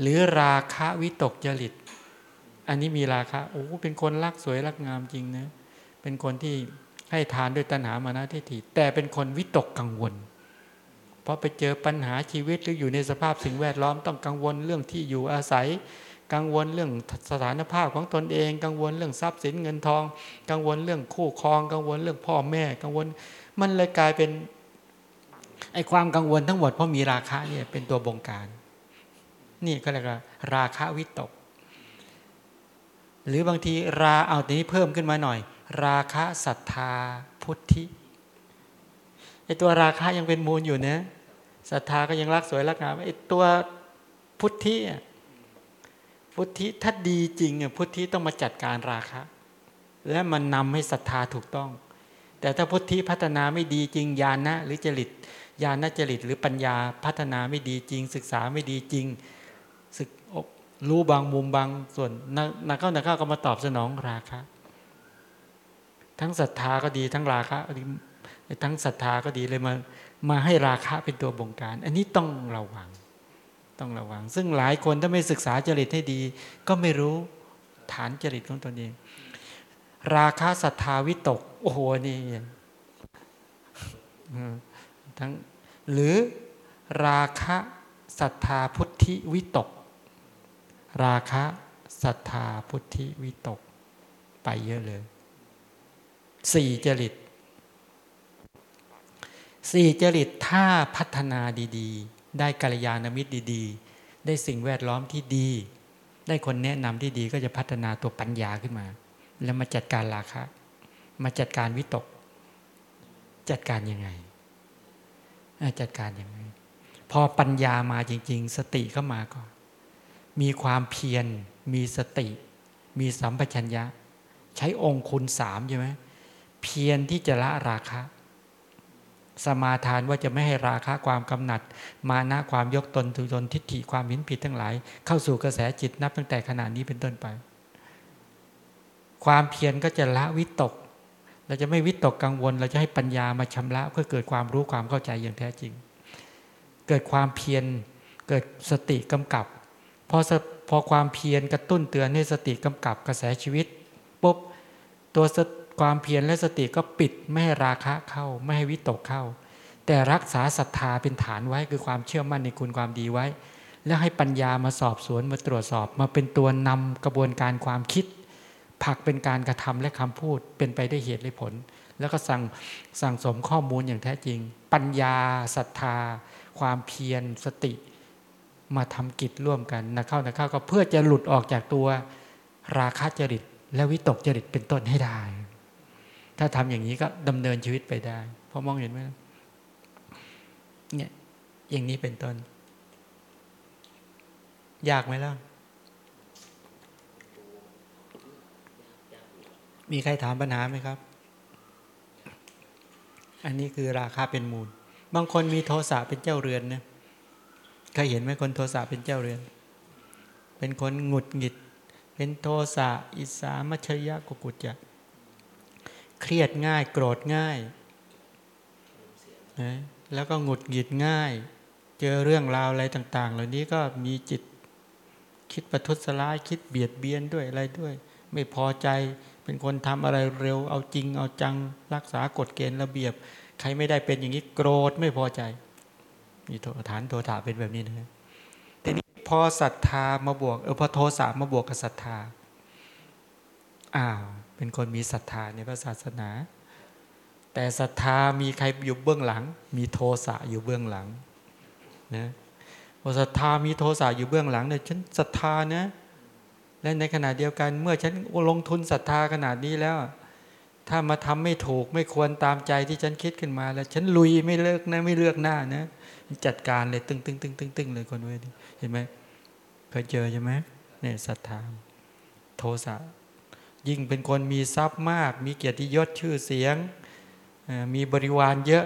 หรือราคะวิตกจริต อันนี้มีราคะโอ้เป็นคนรักสวยรักงามจริงนะเป็นคนที่ให้ทานด้วยตัณหามานะทิฏฐิแต่เป็นคนวิตกกังวล เพราะไปเจอปัญหาชีวิตหรืออยู่ในสภาพสิ่งแวดล้อมต้องกังวลเรื่องที่อยู่อาศัย กังวลเรื่องสถานภาพของตนเอง กังวลเรื่องทรัพย์สินเงินทอง กังวลเรื่องคู่ครอง กังวลเรื่องพ่อแม่ กังวลมันเลยกลายเป็นไอ้ความกังวลทั้งหมดเพราะมีราคะเนี่ยเป็นตัวบงการ นี่ก็เรียกว่า ราคะวิตก หรือบางทีราเอาตัวนี้เพิ่มขึ้นมาหน่อย ราคะศรัทธาพุทธิไอตัวราคะยังเป็นมูลอยู่นะศรัทธาก็ยังรักสวยรักงามไอตัวพุทธิพุทธิถ้าดีจริงอะพุทธิต้องมาจัดการราคะ และมันนำให้ศรัทธาถูกต้อง แต่ถ้าพุทธิพัฒนาไม่ดีจริงญาณนะหรือจริตญาณจริตหรือปัญญาพัฒนาไม่ดีจริง ศึกษาไม่ดีจริง รู้บางมุมบางส่วนนักเข้านักเข้าก็มาตอบสนองราคะ ทั้งศรัทธาก็ดีทั้งราคะก็ดีทั้งศรัทธาก็ดีเลยมามาให้ราคะเป็นตัวบงการ อันนี้ต้องระวัง ต้องระวัง ซึ่งหลายคนถ้าไม่ศึกษาจริตให้ดี ก็ไม่รู้ฐานจริตของตนเอง ราคะศรัทธาวิตก โอ้โหนี่ทั้งหรือราคะศรัทธาพุทธิวิตก ราคะศรัทธาพุทธิวิตก ไปเยอะเลยสี่จริตสี่จริตถ้าพัฒนาดีๆ ได้กัลยาณมิตรดีๆ ได้สิ่งแวดล้อมที่ดี ได้คนแนะนำที่ดีก็จะพัฒนาตัวปัญญาขึ้นมา แล้วมาจัดการราคะ มาจัดการวิตก จัดการยังไงจัดการยังไง พอปัญญามาจริง ๆ สติก็มาก่อน มีความเพียร มีสติ มีสัมปชัญญะ ใช้องค์คุณสามใช่ไหมเพียรที่จะละราคะ สมาทานว่าจะไม่ให้ราคะความกำหนัด มานะความยกตนถือตนทิฏฐิความหินผิดทั้งหลาย เข้าสู่กระแสจิตนับตั้งแต่ขณะนี้เป็นต้นไป ความเพียรก็จะละวิตก เราจะไม่วิตกกังวล เราจะให้ปัญญามาชำระเพื่อเกิดความรู้ความเข้าใจอย่างแท้จริง เกิดความเพียรเกิดสติกำกับ พอพอความเพียรกระตุ้นเตือนให้สติกำกับกระแสชีวิตปุ๊บตัวความเพียรและสติก็ปิดไม่ให้ราคะเข้า ไม่ให้วิตกเข้า แต่รักษาศรัทธาเป็นฐานไว้คือความเชื่อมั่นในคุณความดีไว้ แล้วให้ปัญญามาสอบสวนมาตรวจสอบมาเป็นตัวนำกระบวนการความคิดผลักเป็นการกระทำและคำพูดเป็นไปได้เหตุและผล แล้วก็สั่งสั่งสมข้อมูลอย่างแท้จริง ปัญญาศรัทธา ความเพียรสติ มาทำกิจร่วมกันนะเข้านะเข้าก็เพื่อจะหลุดออกจากตัวราคะจริต และวิตกจริตเป็นต้นให้ได้ ถ้าทำอย่างนี้ก็ดำเนินชีวิตไปได้พอมองเห็นไหมเนี่ยอย่างนี้เป็นต้น ยากไหมล่ะ มีใครถามปัญหาไหมครับ อันนี้คือราคาเป็นมูล บางคนมีโทสะเป็นเจ้าเรือนนะ เคยเห็นไหมคนโทสะเป็นเจ้าเรือน เป็นคนหงุดหงิด เป็นโทสะอิสามัชยะกุกุจจะเครียดง่ายโกรธง่ายนะแล้วก็หงุดหงิดง่าย เจอเรื่องราวอะไรต่าง ๆ เหล่านี้ก็มีจิตคิดประทุษร้ายคิดเบียดเบียนด้วยอะไรด้วย ไม่พอใจเป็นคนทำอะไรเร็ว เอาจริงเอาจังรักษากฎเกณฑ์ระเบียบ ใครไม่ได้เป็นอย่างนี้โกรธไม่พอใจ มีฐานโทสะเป็นแบบนี้นะแต่นี้พอศรัทธามาบวกเออพอโทสะมาบวกกับศรัทธาอ้าวเป็นคนมีศรัทธาในพระศาสนา แต่ศรัทธามีใครอยู่เบื้องหลัง มีโทสะอยู่เบื้องหลังนะพอศรัทธามีโทสะอยู่เบื้องหลังเนี่ยฉันศรัทธานะและในขณะเดียวกันเมื่อฉันลงทุนศรัทธาขนาดนี้แล้ว ถ้ามาทำไม่ถูกไม่ควรตามใจที่ฉันคิดขึ้นมา แล้ว ฉันลุยไม่เลิกนะไม่เลือกหน้านะ จัดการเลยตึงตึงตึงตึงตึงเลยคนเว้ยเห็นไหมเคยเจอใช่ไหมเนี่ยศรัทธาโทสะยิ่งเป็นคนมีทรัพย์มาก มีเกียรติยศชื่อเสียง มีบริวารเยอะ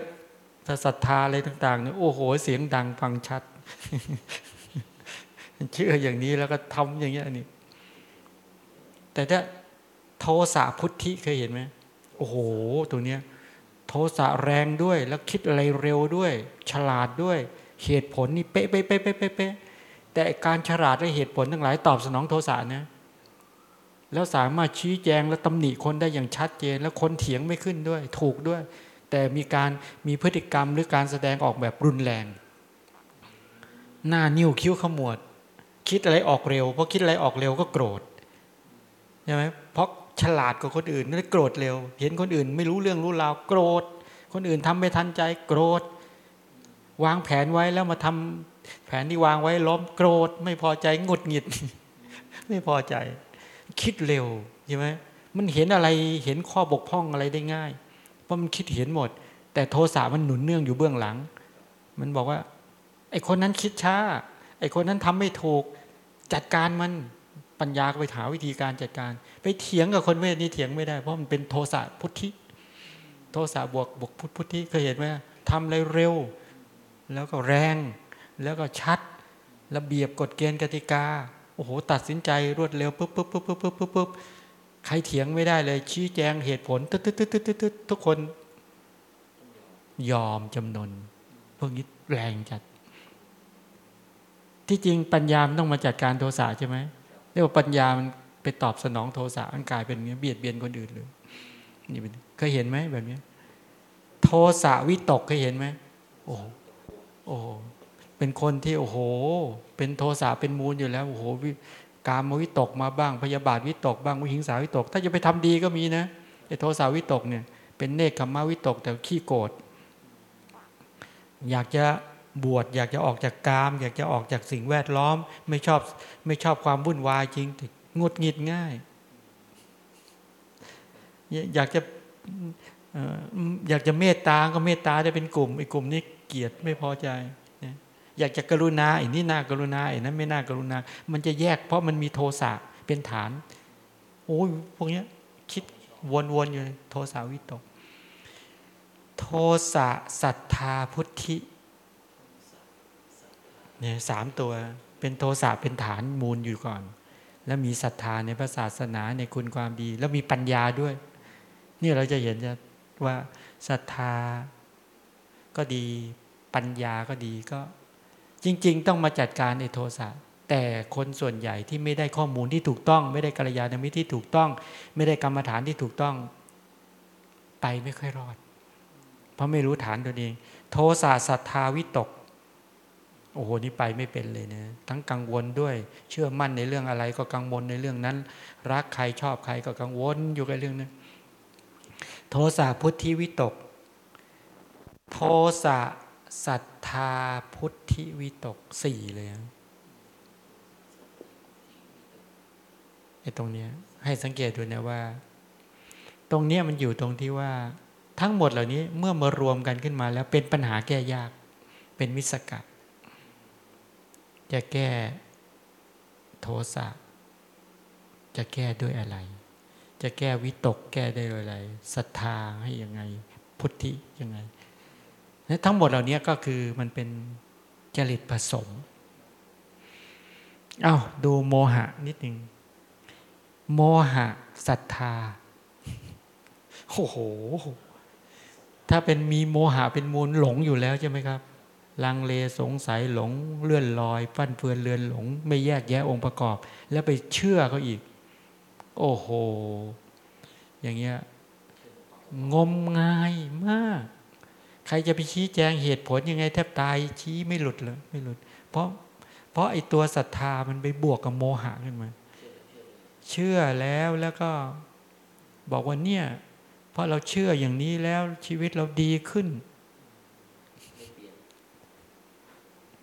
ถ้าศรัทธาอะไรต่างๆเนี่ยโอ้โห เสียงดังฟังชัด เชื่ออย่างนี้แล้วก็ทำอย่างเงี้ยนี่แต่ถ้าโทสะพุทธิเคยเห็นไหมโอ้โห ตัวเนี้ย โทสะแรงด้วย แล้วคิดอะไรเร็วด้วย ฉลาดด้วย เหตุผลนี่เป๊ะเป๊ะเป๊ะเป๊ะเป๊ะเป๊ะแต่การฉลาดและเหตุผลทั้งหลายตอบสนองโทสะนะแล้วสามารถชี้แจงและตำหนิคนได้อย่างชัดเจน แล้วคนเถียงไม่ขึ้นด้วย ถูกด้วย แต่มีการมีพฤติกรรมหรือการแสดงออกแบบรุนแรง หน้านิ้วคิ้วขมวด คิดอะไรออกเร็วเพราะคิดอะไรออกเร็วก็โกรธใช่ไหมเพราะ ฉลาดกว่าคนอื่นนั่นโกรธเร็ว เห็นคนอื่น ไม่รู้เรื่องรู้ราวโกรธ คนอื่นทำไม่ทันใจโกรธ วางแผนไว้แล้วมาทำแผนที่วางไว้ล้มโกรธ ไม่พอใจงดหงิด ไม่พอใจ คิดเร็วใช่ไหมมันเห็นอะไรเห็นข้อบกพร่องอะไรได้ง่าย เพราะมันคิดเห็นหมด แต่โทสะมันหนุนเนื่องอยู่เบื้องหลัง มันบอกว่า ไอ้คนนั้นคิดช้า ไอ้คนนั้นทำไม่ถูก จัดการมัน ปัญญาก็ไปหาวิธีการจัดการ ไปเถียงกับคนเวทนี้เถียงไม่ได้เพราะมันเป็นโทสะพุทธิ โทสะบวกบวกพุทพุทธิเคยเห็นไหมทำอะไรเร็ว แล้วก็แรง แล้วก็ชัด ระเบียบกฎเกณฑ์กติกาโอ้โห ตัดสินใจรวดเร็วปุ๊บปุ๊บปุ๊บปุ๊บปุ๊บปุ๊บปุ๊บใครเถียงไม่ได้เลย ชี้แจงเหตุผลตึ๊ดตึ๊ดตึ๊ดตึ๊ดตึ๊ดทุกคน ยอมจำนนพวกนี้แรงจัด ที่จริงปัญญามันต้องมาจัดการโทสะใช่ไหม รียกว่าปัญญามันไปตอบสนองโทสะอันกลายเป็นอย่างนี้เบียดเบียนคนอื่นเลยนี่เป็นเคยเห็นไหมแบบนี้โทสะวิตกเคยเห็นไหมโอ้โหโอ้โหเป็นคนที่โอ้โห เป็นโทสะเป็นมูลอยู่แล้วโอ้โหกามวิตกมาบ้างพยาบาทวิตกบ้างวิหิงสาวิตก ถ้าจะไปทำดีก็มีนะไอ้โทสะวิตกเนี่ย เป็นเนคขมาวิตกแต่ขี้โกรธอยากจะ บวชอยากจะออกจากกาม อยากจะออกจากสิ่งแวดล้อม ไม่ชอบไม่ชอบความวุ่นวายจริงงดหงิดง่าย อยากจะอยากจะเมตตาก็เมตตาได้เป็นกลุ่มไอ้กลุ่มนี้เกลียดไม่พอใจอยากจะกรุณาไอ้นี่น่ากรุณาไอ้นั้นไม่น่ากรุณา มันจะแยกเพราะมันมีโทสะเป็นฐาน โอ้ยพวกนี้คิดวนๆอยู่โทสะวิตก โทสะศรัทธาพุทธิ เนี่ยสามตัวเป็นโทสะเป็นฐานมูลอยู่ก่อน แล้วมีศรัทธาในพระศาสนาในคุณความดี แล้วมีปัญญาด้วย นี่เราจะเห็นจะว่าศรัทธาก็ดีปัญญาก็ดีก็ จริง ๆ ต้องมาจัดการในโทสะแต่คนส่วนใหญ่ที่ไม่ได้ข้อมูลที่ถูกต้อง ไม่ได้กัลยาณมิตรที่ถูกต้อง ไม่ได้กรรมฐานที่ถูกต้อง ไปไม่ค่อยรอด เพราะไม่รู้ฐานตัวเอง โทสะศรัทธาวิตก โอ้โหนี่ไปไม่เป็นเลยนะทั้งกังวลด้วย เชื่อมั่นในเรื่องอะไรก็กังวลในเรื่องนั้น รักใครชอบใครก็กังวลอยู่กับเรื่องนั้นโทสะพุทธิวิตก โทสะศรัทธาพุทธิวิตกสี่เลยนะไอ้ตรงเนี้ยให้สังเกตดูนะว่า ตรงเนี้ยมันอยู่ตรงที่ว่า ทั้งหมดเหล่านี้เมื่อมารวมกันขึ้นมาแล้วเป็นปัญหาแก้ยาก เป็นวิสกัด จะแก้โทสะจะแก้ด้วยอะไร จะแก้วิตกแก้ได้ด้วยอะไรศรัทธาให้ยังไง พุทธิยังไงและทั้งหมดเหล่านี้ก็คือมันเป็นจริตผสมเอา้าดูโมหะนิดหนึ่งโมหะศรัทธาโอ้โห ถ้าเป็นมีโมหะเป็นมูลหลงอยู่แล้วใช่ไหมครับ ลังเลสงสัยหลงเลื่อนลอยฟั่นเฟือนเลือนหลง ไม่แยกแยะองค์ประกอบ แล้วไปเชื่อเขาอีก โอ้โห อย่างเงี้ยงมงายมาก ใครจะไปชี้แจงเหตุผลยังไง แทบตายชี้ไม่หลุดเลยไม่หลุด เพราะเพราะไอตัวศรัทธามันไปบวกกับโมหะขึ้นมาเชื่อแล้วแล้วก็บอกว่าเนี่ย เพราะเราเชื่ออย่างนี้แล้วชีวิตเราดีขึ้น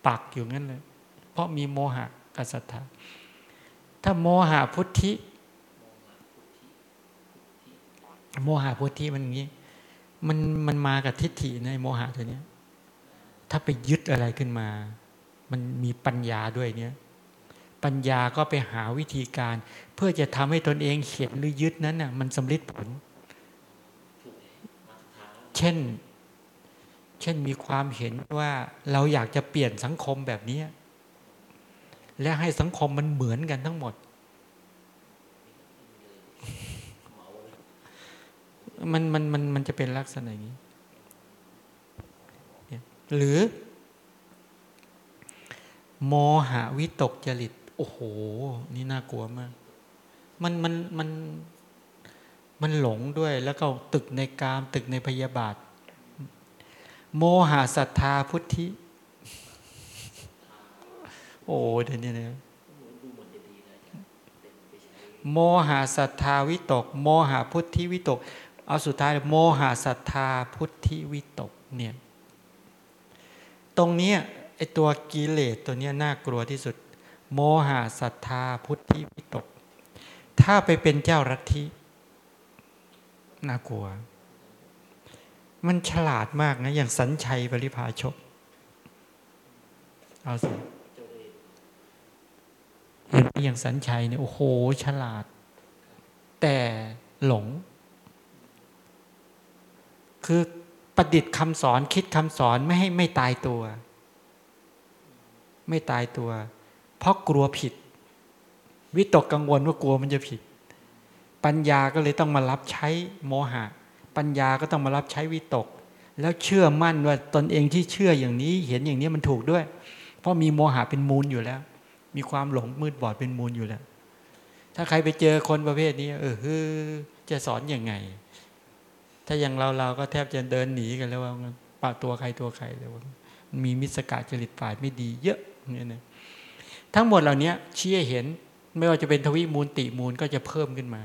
ปักอยู่งั้นเลย เพราะมีโมหะกับศรัทธาถ้าโมหะพุทธิ โมหะพุทธิมันอย่างนี้ มันมันมากับทิฏฐิในโมหะตัวเนี้ย ถ้าไปยึดอะไรขึ้นมา มันมีปัญญาด้วยเนี้ย ปัญญาก็ไปหาวิธีการ เพื่อจะทำให้ตนเองเห็นหรือยึดนั้นน่ะมันสำลิดผล เช่น ช่นมีความเห็นว่าเราอยากจะเปลี่ยนสังคมแบบนี้ และให้สังคมมันเหมือนกันทั้งหมด มันมันมันมันจะเป็นลักษณะอย่างนี้ หรือ โมหะวิตกจริต โอ้โห นี่น่ากลัวมาก มันมันมันมันหลงด้วยแล้วก็ตึกในกาม ตึกในพยาบาท โมหะศรัทธาพุทธิ โอ้เดี๋ยวนี้นะดูเนี่ยโมหะศรัทธาวิตก โมหะพุทธิวิตก เอาสุดท้ายโมหะศรัทธาพุทธิวิตกเนี่ยตรงเนี้ยไอตัวกิเลสตัวเนี้ยน่ากลัวที่สุด โมหะศรัทธาพุทธิวิตก ถ้าไปเป็นเจ้ารัทธิน่ากลัว มันฉลาดมากนะ อย่างสัญชัยบริพาชก เอาสิเห็นไหมอย่างสัญชัยเนี่ยโอ้โห ฉลาด แต่หลง คือประดิษฐ์คำสอนคิดคำสอนไม่ให้ไม่ตายตัว ไม่ตายตัว เพราะกลัวผิด วิตกกังวลว่ากลัวมันจะผิด ปัญญาก็เลยต้องมารับใช้โมหะ ปัญญาก็ต้องมารับใช้วิตก แล้วเชื่อมั่นว่าตนเองที่เชื่ออย่างนี้ เห็นอย่างนี้มันถูกด้วย เพราะมีโมหะเป็นมูลอยู่แล้ว มีความหลงมืดบอดเป็นมูลอยู่แล้ว ถ้าใครไปเจอคนประเภทนี้ เออฮือจะสอนอยังไง ถ้าอย่างเราเราก็แทบจะเดินหนีกันแล้วว่าปะตัวใครตัวใครเลยว่ามีมิสกาจริตฝ่ายไม่ดีเยอะเนี่ยนะทั้งหมดเหล่านี้ชี้เห็นไม่ว่าจะเป็นทวิมูลติมูลก็จะเพิ่มขึ้นมา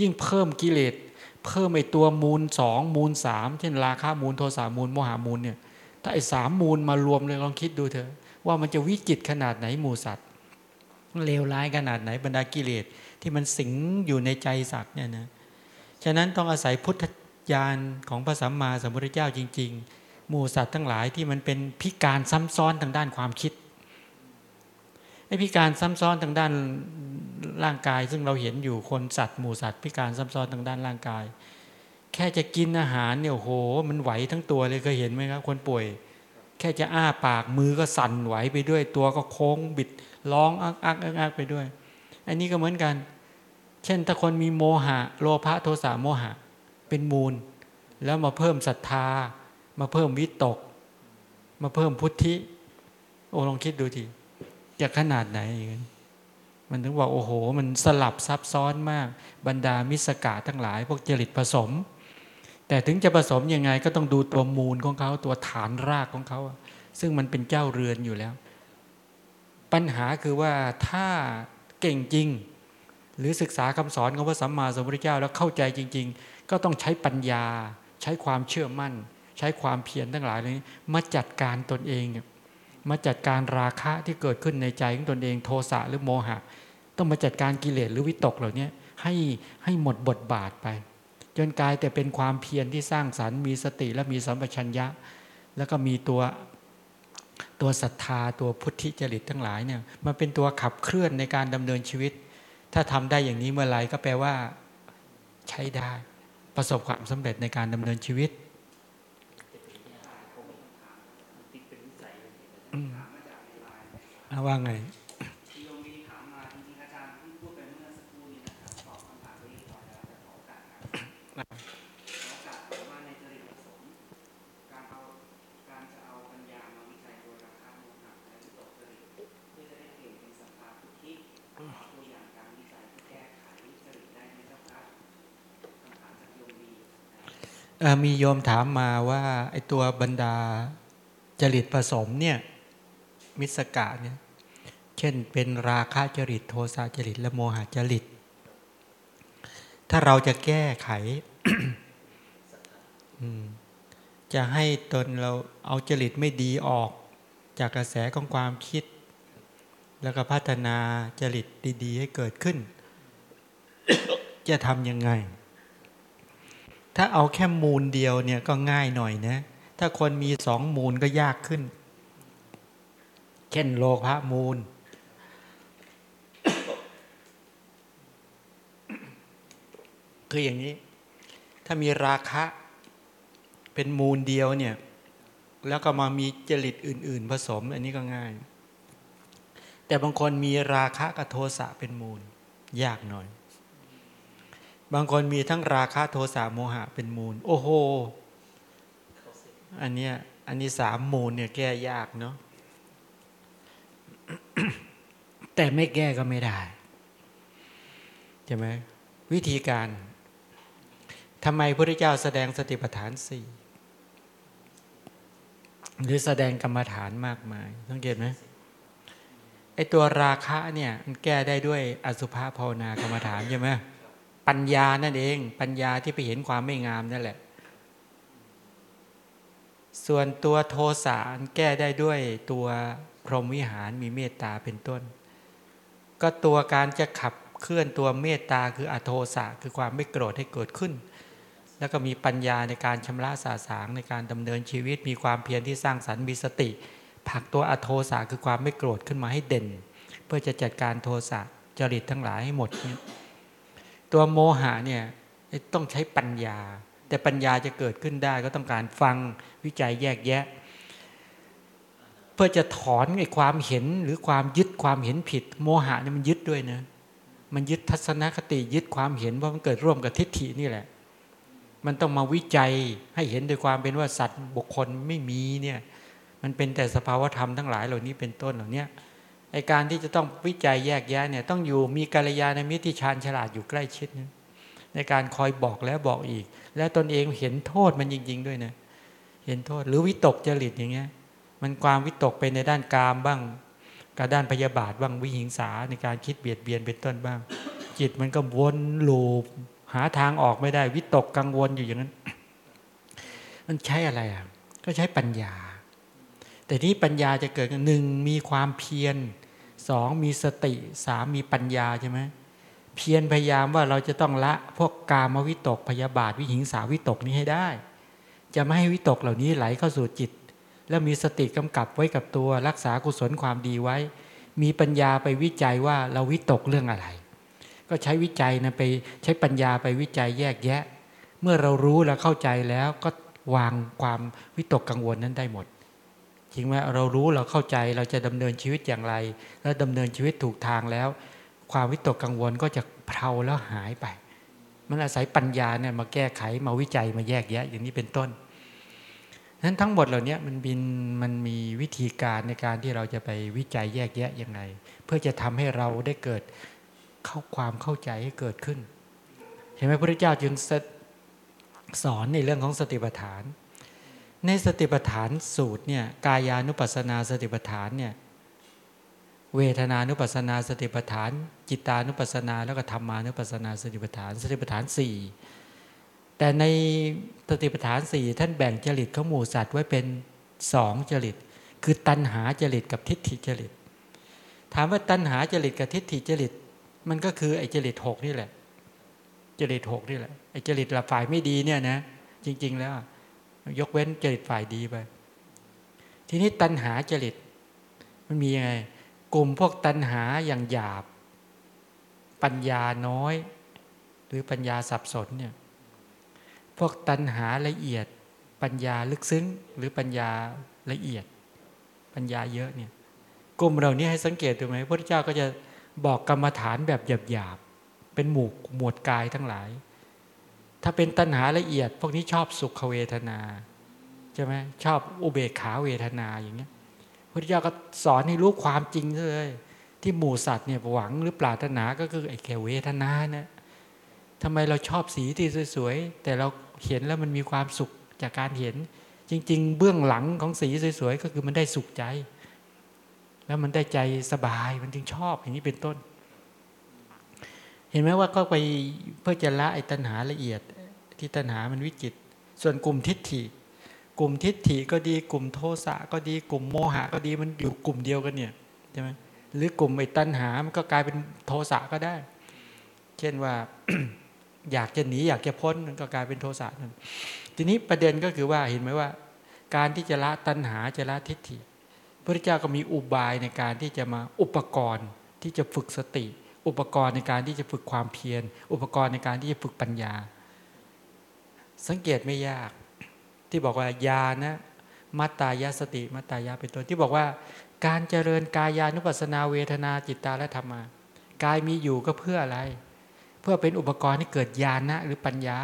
ยิ่งเพิ่มกิเลส เพิ่มไอตัวมูลสองมูลสามเช่นราคะมูลโทสะมูลโมหามูลเนี่ยถ้าไอสามมูลมารวมเลยลองคิดดูเถอะว่ามันจะวิจิตขนาดไหนหมูสัตว์เลวร้ายขนาดไหนบรรดากิเลสที่มันสิงอยู่ในใจสัตว์เนี่ยนะฉะนั้นต้องอาศัยพุทธญาณของพระสัมมาสัมพุทธเจ้าจริง ๆ หมู่สัตว์ทั้งหลายที่มันเป็นพิการซ้ำซ้อนทางด้านความคิด พิการซ้ำซ้อนทางด้านร่างกาย ซึ่งเราเห็นอยู่คนสัตว์หมูสัตว์พิการซ้ำซ้อนทางด้านร่างกาย แค่จะกินอาหารเนี่ยโอ้โห มันไหวทั้งตัวเลยเคยเห็นไหมครับ คนป่วย แค่จะอ้าปากมือก็สั่นไหวไปด้วย ตัวก็โค้งบิดร้องอักอักอักอักไปด้วย อันนี้ก็เหมือนกัน เช่นถ้าคนมีโมหะ โลภะโทสะโมหะ เป็นมูล แล้วมาเพิ่มศรัทธา มาเพิ่มวิตก มาเพิ่มพุทธิ โอ้ลองคิดดูที จะขนาดไหน มันถึงบอกโอ้โห มันสลับซับซ้อนมาก บรรดามิสกาทั้งหลาย พวกจริตผสม แต่ถึงจะผสมยังไงก็ต้องดูตัวมูลของเขาตัวฐานรากของเขา ซึ่งมันเป็นเจ้าเรือนอยู่แล้ว ปัญหาคือว่าถ้าเก่งจริง หรือศึกษาคำสอนของพระสัมมาสัมพุทธเจ้าแล้วเข้าใจจริง ๆ ก็ต้องใช้ปัญญา ใช้ความเชื่อมั่น ใช้ความเพียรทั้งหลายเล่านี้มาจัดการตนเองอะ มาจัดการราคะที่เกิดขึ้นในใจของตนเองโทสะหรือโมหะ ต้องมาจัดการกิเลสหรือวิตกเหล่านี้ให้ให้หมดบทบาทไป จนกลายแต่เป็นความเพียรที่สร้างสรรค์มีสติและมีสัมปชัญญะ แล้วก็มีตัวตัวศรัทธาตัวพุทธิจริตทั้งหลายเนี่ยมันเป็นตัวขับเคลื่อนในการดำเนินชีวิต ถ้าทำได้อย่างนี้เมื่อไหรก็แปลว่าใช้ได้ ประสบความสำเร็จในการดำเนินชีวิต ว่าไงโยมถามมาจริงๆอาจารย์พูดไปเมื่อสักครู่นี้นะครับตอบคำถามเรียบร้อยแล้วแต่ขอโอกาสครับขอโอกาสถามว่าในจริตผสมการเอาการจะเอาปัญญามาวิจัยตัวราคาโมหะและวิตกจริตเพื่อจะได้เปลี่ยนเป็นสัมภาพุทธิขอตัวอย่างการวิจัยที่แก้ไขจริตได้ไหมเจ้าครับคำถามจากโยมดีเอ่อมีโยมถามมาว่าไอตัวบรรดาจริตผสมเนี่ย มิสกะเนี่ยเช่นเป็นราคะจริตโทสะจริตและโมหะจริต ถ้าเราจะแก้ไขจะให้ตนเราเอาจริตไม่ดีออก จากกระแสของความคิด แล้วก็พัฒนาจริตดี ๆ ให้เกิดขึ้น จะทำยังไง ถ้าเอาแค่มูลเดียวเนี่ยก็ง่ายหน่อยนะ ถ้าคนมีสองมูลก็ยากขึ้น เช่นโลภะมูล คืออย่างนี้ ถ้ามีราคะเป็นมูลเดียวเนี่ย แล้วก็มามีจริตอื่น ๆ ผสม อันนี้ก็ง่าย แต่บางคนมีราคะกับโทสะเป็นมูล ยากหน่อย บางคนมีทั้งราคะโทสะโมหะเป็นมูล โอ้โห อันเนี้ยอันนี้สามมูลเนี่ยแก้ยากเนาะ แต่ไม่แก้ก็ไม่ได้ใช่ไหมวิธีการทำไมพระพุทธเจ้าแสดงสติปัฏฐานสี่หรือแสดงกรรมฐานมากมายสังเกตไหมไอตัวราคะเนี่ยมันแก้ได้ด้วยอสุภะภาวนากรรมฐานใช่ไหมปัญญานั่นเอง ปัญญาที่ไปเห็นความไม่งามนั่นแหละ ส่วนตัวโทสะแก้ได้ด้วยตัว พรหมวิหารมีเมตตาเป็นต้น ก็ตัวการจะขับเคลื่อนตัวเมตตาคืออโทสะคือความไม่โกรธให้เกิดขึ้น แล้วก็มีปัญญาในการชำระสาสางในการดำเนินชีวิต มีความเพียรที่สร้างสรรค์มีสติผักตัวอโทสะคือความไม่โกรธขึ้นมาให้เด่น เพื่อจะจัดการโทสะจริตทั้งหลายให้หมดเนี่ยตัวโมหะเนี่ยต้องใช้ปัญญา แต่ปัญญาจะเกิดขึ้นได้ก็ต้องการฟังวิจัยแยกแยะ เพื่อจะถอนไอ้ความเห็นหรือความยึดความเห็นผิด โมหะเนี่ยมันยึดด้วยนะมันยึดทัศนคติยึดความเห็นว่ามันเกิดร่วมกับทิฏฐินี่แหละ มันต้องมาวิจัยให้เห็นโดยความเป็นว่าสัตว์บุคคลไม่มีเนี่ยมันเป็นแต่สภาวธรรมทั้งหลายเหล่านี้เป็นต้นเหล่านี้ไอการที่จะต้องวิจัยแยกแยะเนี่ยต้องอยู่มีกัลยาณมิตรที่ชาญฉลาดอยู่ใกล้ชิดนะในการคอยบอกแล้วบอกอีก และตนเองเห็นโทษมันจริง ๆ ด้วยนะเห็นโทษหรือวิตกจริตอย่างเงี้ย มันความวิตกไปในด้านกามบ้างกับด้านพยาบาทบ้างวิหิงสาในการคิดเบียดเบียนเป็นต้นบ้าง จิตมันก็วนลูปหาทางออกไม่ได้ วิตกกังวลอยู่อย่างนั้น มันใช้อะไรอะ ก็ใช้ปัญญา แต่ที่ปัญญาจะเกิดหนึ่งมีความเพียรสองมีสติสามมีปัญญาใช่ไหมเพียรพยายามว่าเราจะต้องละพวกกามวิตกพยาบาทวิหิงสาวิตกนี้ให้ได้ จะไม่ให้วิตกเหล่านี้ไหลเข้าสู่จิต แล้วมีสติกำกับไว้กับตัว รักษากุศลความดีไว้ มีปัญญาไปวิจัยว่าเราวิตกเรื่องอะไร ก็ใช้วิจัยนะไปใช้ปัญญาไปวิจัยแยกแยะ เมื่อเรารู้และเข้าใจแล้วก็วางความวิตกกังวลนั้นได้หมดจริงไหมเรารู้เราเข้าใจเราจะดำเนินชีวิตอย่างไร แล้วดำเนินชีวิตถูกทางแล้ว ความวิตกกังวลก็จะเพลาแล้วหายไป มันอาศัยปัญญาเนี่ยมาแก้ไขมาวิจัยมาแยกแยะอย่างนี้เป็นต้น นั้นทั้งหมดเหล่านี้มันบินมันมีวิธีการในการที่เราจะไปวิจัยแยกแยะยังไง เพื่อจะทำให้เราได้เกิดเข้าความเข้าใจให้เกิดขึ้น เห็นไหมพระพุทธเจ้าจึงสอนในเรื่องของสติปัฏฐาน ในสติปัฏฐานสูตรเนี่ยกายานุปัสสนาสติปัฏฐานเนี่ยเวทนานุปัสสนาสติปัฏฐาน จิตานุปัสสนาแล้วก็ธรรมานุปัสสนาสติปัฏฐาน สติปัฏฐานสี่ แต่ในสติปัฏฐานสี่ท่านแบ่งจริตของหมู่สัตว์ไว้เป็นสองจริต คือตัณหาจริตกับทิฏฐิจริต ถามว่าตัณหาจริตกับทิฏฐิจริต มันก็คือไอ้จริตหกนี่แหละ จริตหกนี่แหละไอ้จริตละฝ่ายไม่ดีเนี่ยนะ จริง ๆ แล้ว ยกเว้นจริตฝ่ายดีไป ทีนี้ตัณหาจริต มันมียังไง กลุ่มพวกตัณหาอย่างหยาบ ปัญญาน้อย หรือปัญญาสับสนเนี่ย วกตัณหาละเอียด ปัญญาลึกซึ้ง หรือปัญญาละเอียด ปัญญาเยอะเนี่ยกลุ่มเหล่านี้ให้สังเกตดูไหมพระพุทธเจ้าก็จะบอกกรรมฐานแบบหยาบๆเป็นหมู่หมวดกายทั้งหลาย ถ้าเป็นตัณหาละเอียด พวกนี้ชอบสุขเวทนาใช่ไหมชอบอุเบกขาเวทนาอย่างเงี้ยพระพุทธเจ้าก็สอนให้รู้ความจริงเลย ที่หมู่สัตว์เนี่ยหวังหรือปรารถนาก็คือไอ้แค่เวทนานะทำไมเราชอบสีที่สวยๆแต่เรา เห็นแล้วมันมีความสุขจากการเห็น จริง ๆ เบื้องหลังของสีสวยๆก็คือมันได้สุขใจ แล้วมันได้ใจสบายมันจึงชอบอย่างนี้เป็นต้น เห็นไหมว่าก็ไปเพื่อจะละไอ้ตัณหาละเอียดที่ตัณหามันวิจิต ส่วนกลุ่มทิฏฐิ กลุ่มทิฏฐิก็ดีกลุ่มโทสะก็ดีกลุ่มโมหะก็ดีมันอยู่กลุ่มเดียวกันเนี่ยใช่ไหมหรือกลุ่มไอ้ตัณหามันก็กลายเป็นโทสะก็ได้ เช่นว่า อยากจะหนีอยากจะพ้นมันก็กลายเป็นโทสะนั่นทีนี้ประเด็นก็คือว่าเห็นไหมว่า การที่จะละตัณหาจะละทิฏฐิพระเจ้าก็มีอุบายในการที่จะมาอุปกรณ์ที่จะฝึกสติ อุปกรณ์ในการที่จะฝึกความเพียร อุปกรณ์ในการที่จะฝึกปัญญา สังเกตไม่ยาก ที่บอกว่ายานะมัตตายสติ มัตตายะเป็นต้นที่บอกว่า การเจริญกายานุปัสสนาเวทนาจิตตาและธรรมากายมีอยู่ก็เพื่ออะไร เพื่อเป็นอุปกรณ์ให้เกิดญาณนะหรือปัญญา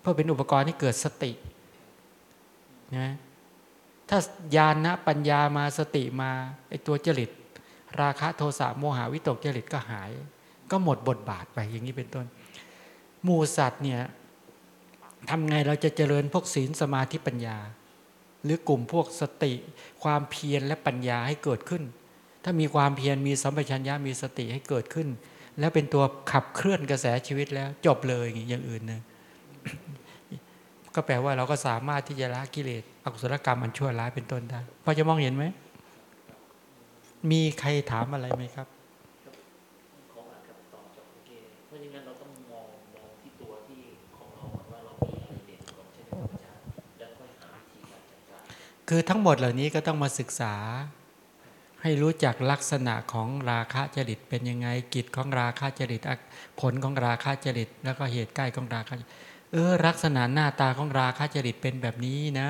เพื่อเป็นอุปกรณ์ให้เกิดสตินะถ้าญาณนะปัญญามาสติมาไอตัวจริต ราคะโทสะโมหะวิตกจริตก็หาย ก็หมดบทบาทไปอย่างนี้เป็นต้นหมูสัตว์เนี่ยทำไงเราจะเจริญพวกศีลสมาธิปัญญา หรือกลุ่มพวกสติ ความเพียรและปัญญาให้เกิดขึ้น ถ้ามีความเพียรมีสัมปชัญญะมีสติให้เกิดขึ้น แล้วเป็นตัวขับเคลื่อนกระแสชีวิตแล้ว จบเลยอย่างอื่นนะก็แปลว่าเราก็สามารถที่จะละกิเลสอกุศลกรรมอันชั่วร้ายเป็นต้นได้พอจะมองเห็นไหม มีใครถามอะไรไหมครับขออ่านคำตอบจากเมื่อกี้เพราะฉะนั้นเราต้องมองมองที่ตัวที่ของเราก่อนว่าเรามีอะไรเด่นก่อนใช่ไหมครับอาจารย์แล้วค่อยหาวิธีการจัดการคือทั้งหมดเหล่านี้ก็ต้องมาศึกษา ให้รู้จักลักษณะของราคะจริตเป็นยังไงกิจของราคะจริตผลของราคะจริต แล้วก็เหตุใกล้ของราคะเออลักษณะหน้าตาของราคะจริตเป็นแบบนี้นะ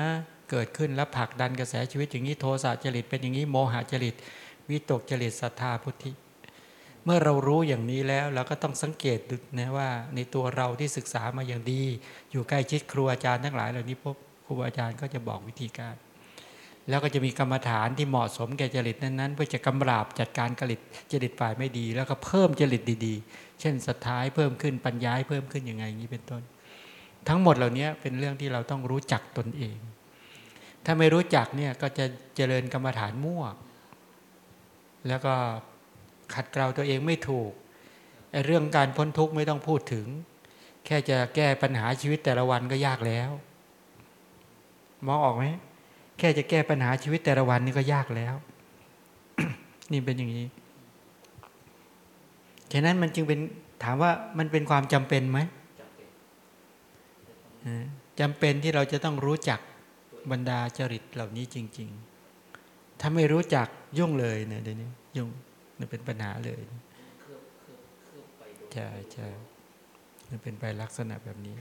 เกิดขึ้นแล้วผลักดันกระแสชีวิตอย่างนี้โทสะจริตเป็นอย่างนี้โมหะจริตวิตกจริตศรัทธาพุทธิ เมื่อเรารู้อย่างนี้แล้วเราก็ต้องสังเกตดูนะว่า ในตัวเราที่ศึกษามาอย่างดี อยู่ใกล้ชิดครูอาจารย์ทั้งหลายเหล่านี้พบครูอาจารย์ก็จะบอกวิธีการ แล้วก็จะมีกรรมฐานที่เหมาะสมแก่จริตนั้นๆ เพื่อจะกำราบจัดการจริตจริตฝ่ายไม่ดี แล้วก็เพิ่มจริตดีๆ เช่นศรัทธาให้เพิ่มขึ้นปัญญาเพิ่มขึ้นยังไงนี้เป็นต้น ทั้งหมดเหล่านี้เป็นเรื่องที่เราต้องรู้จักตนเอง ถ้าไม่รู้จักเนี่ยก็จะเจริญกรรมฐานมั่ว แล้วก็ขัดเกลาตัวเองไม่ถูกเรื่องการพ้นทุกข์ไม่ต้องพูดถึง แค่จะแก้ปัญหาชีวิตแต่ละวันก็ยากแล้ว มองออกไหม แค่จะแก้ปัญหาชีวิตแต่ละวันนี่ก็ยากแล้ว นี่เป็นอย่างนี้ ฉะนั้นมันจึงเป็นถามว่ามันเป็นความจำเป็นไหมจำเป็นอ่าจำเป็นที่เราจะต้องรู้จักบรรดาจริตเหล่านี้จริง ๆ ถ้าไม่รู้จักยุ่งเลยเนี่ยเดี๋ยวนี้ยุ่งนี่เป็นปัญหาเลยเคลือบเคลือบเคลือบไปโดยใช่ใช่มันเป็นไปลักษณะแบบนี้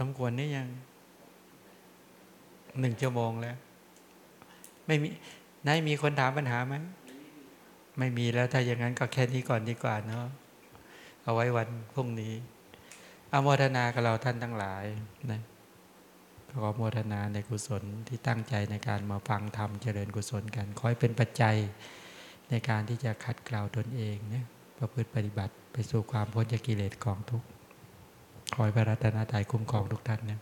สมควรนี่ยังหนึ่งชั่วโมงแล้ว ไม่มีนายมีคนถามปัญหาไหมไม่มีแล้วถ้าอย่างนั้นก็แค่นี้ก่อนดีกว่าเนาะเอาไว้วันพรุ่งนี้อโมทนากับเราท่านทั้งหลายนะขอโมทนาในกุศลที่ตั้งใจในการมาฟังธรรมเจริญกุศลกันขอให้เป็นปัจจัยในการที่จะขัดเกลาตนเองเนี่ยประพฤติปฏิบัติไปสู่ความพ้นจากกิเลสกองทุกข์ ขอให้พระรัตนตรัยคุ้มครองทุกท่านนะ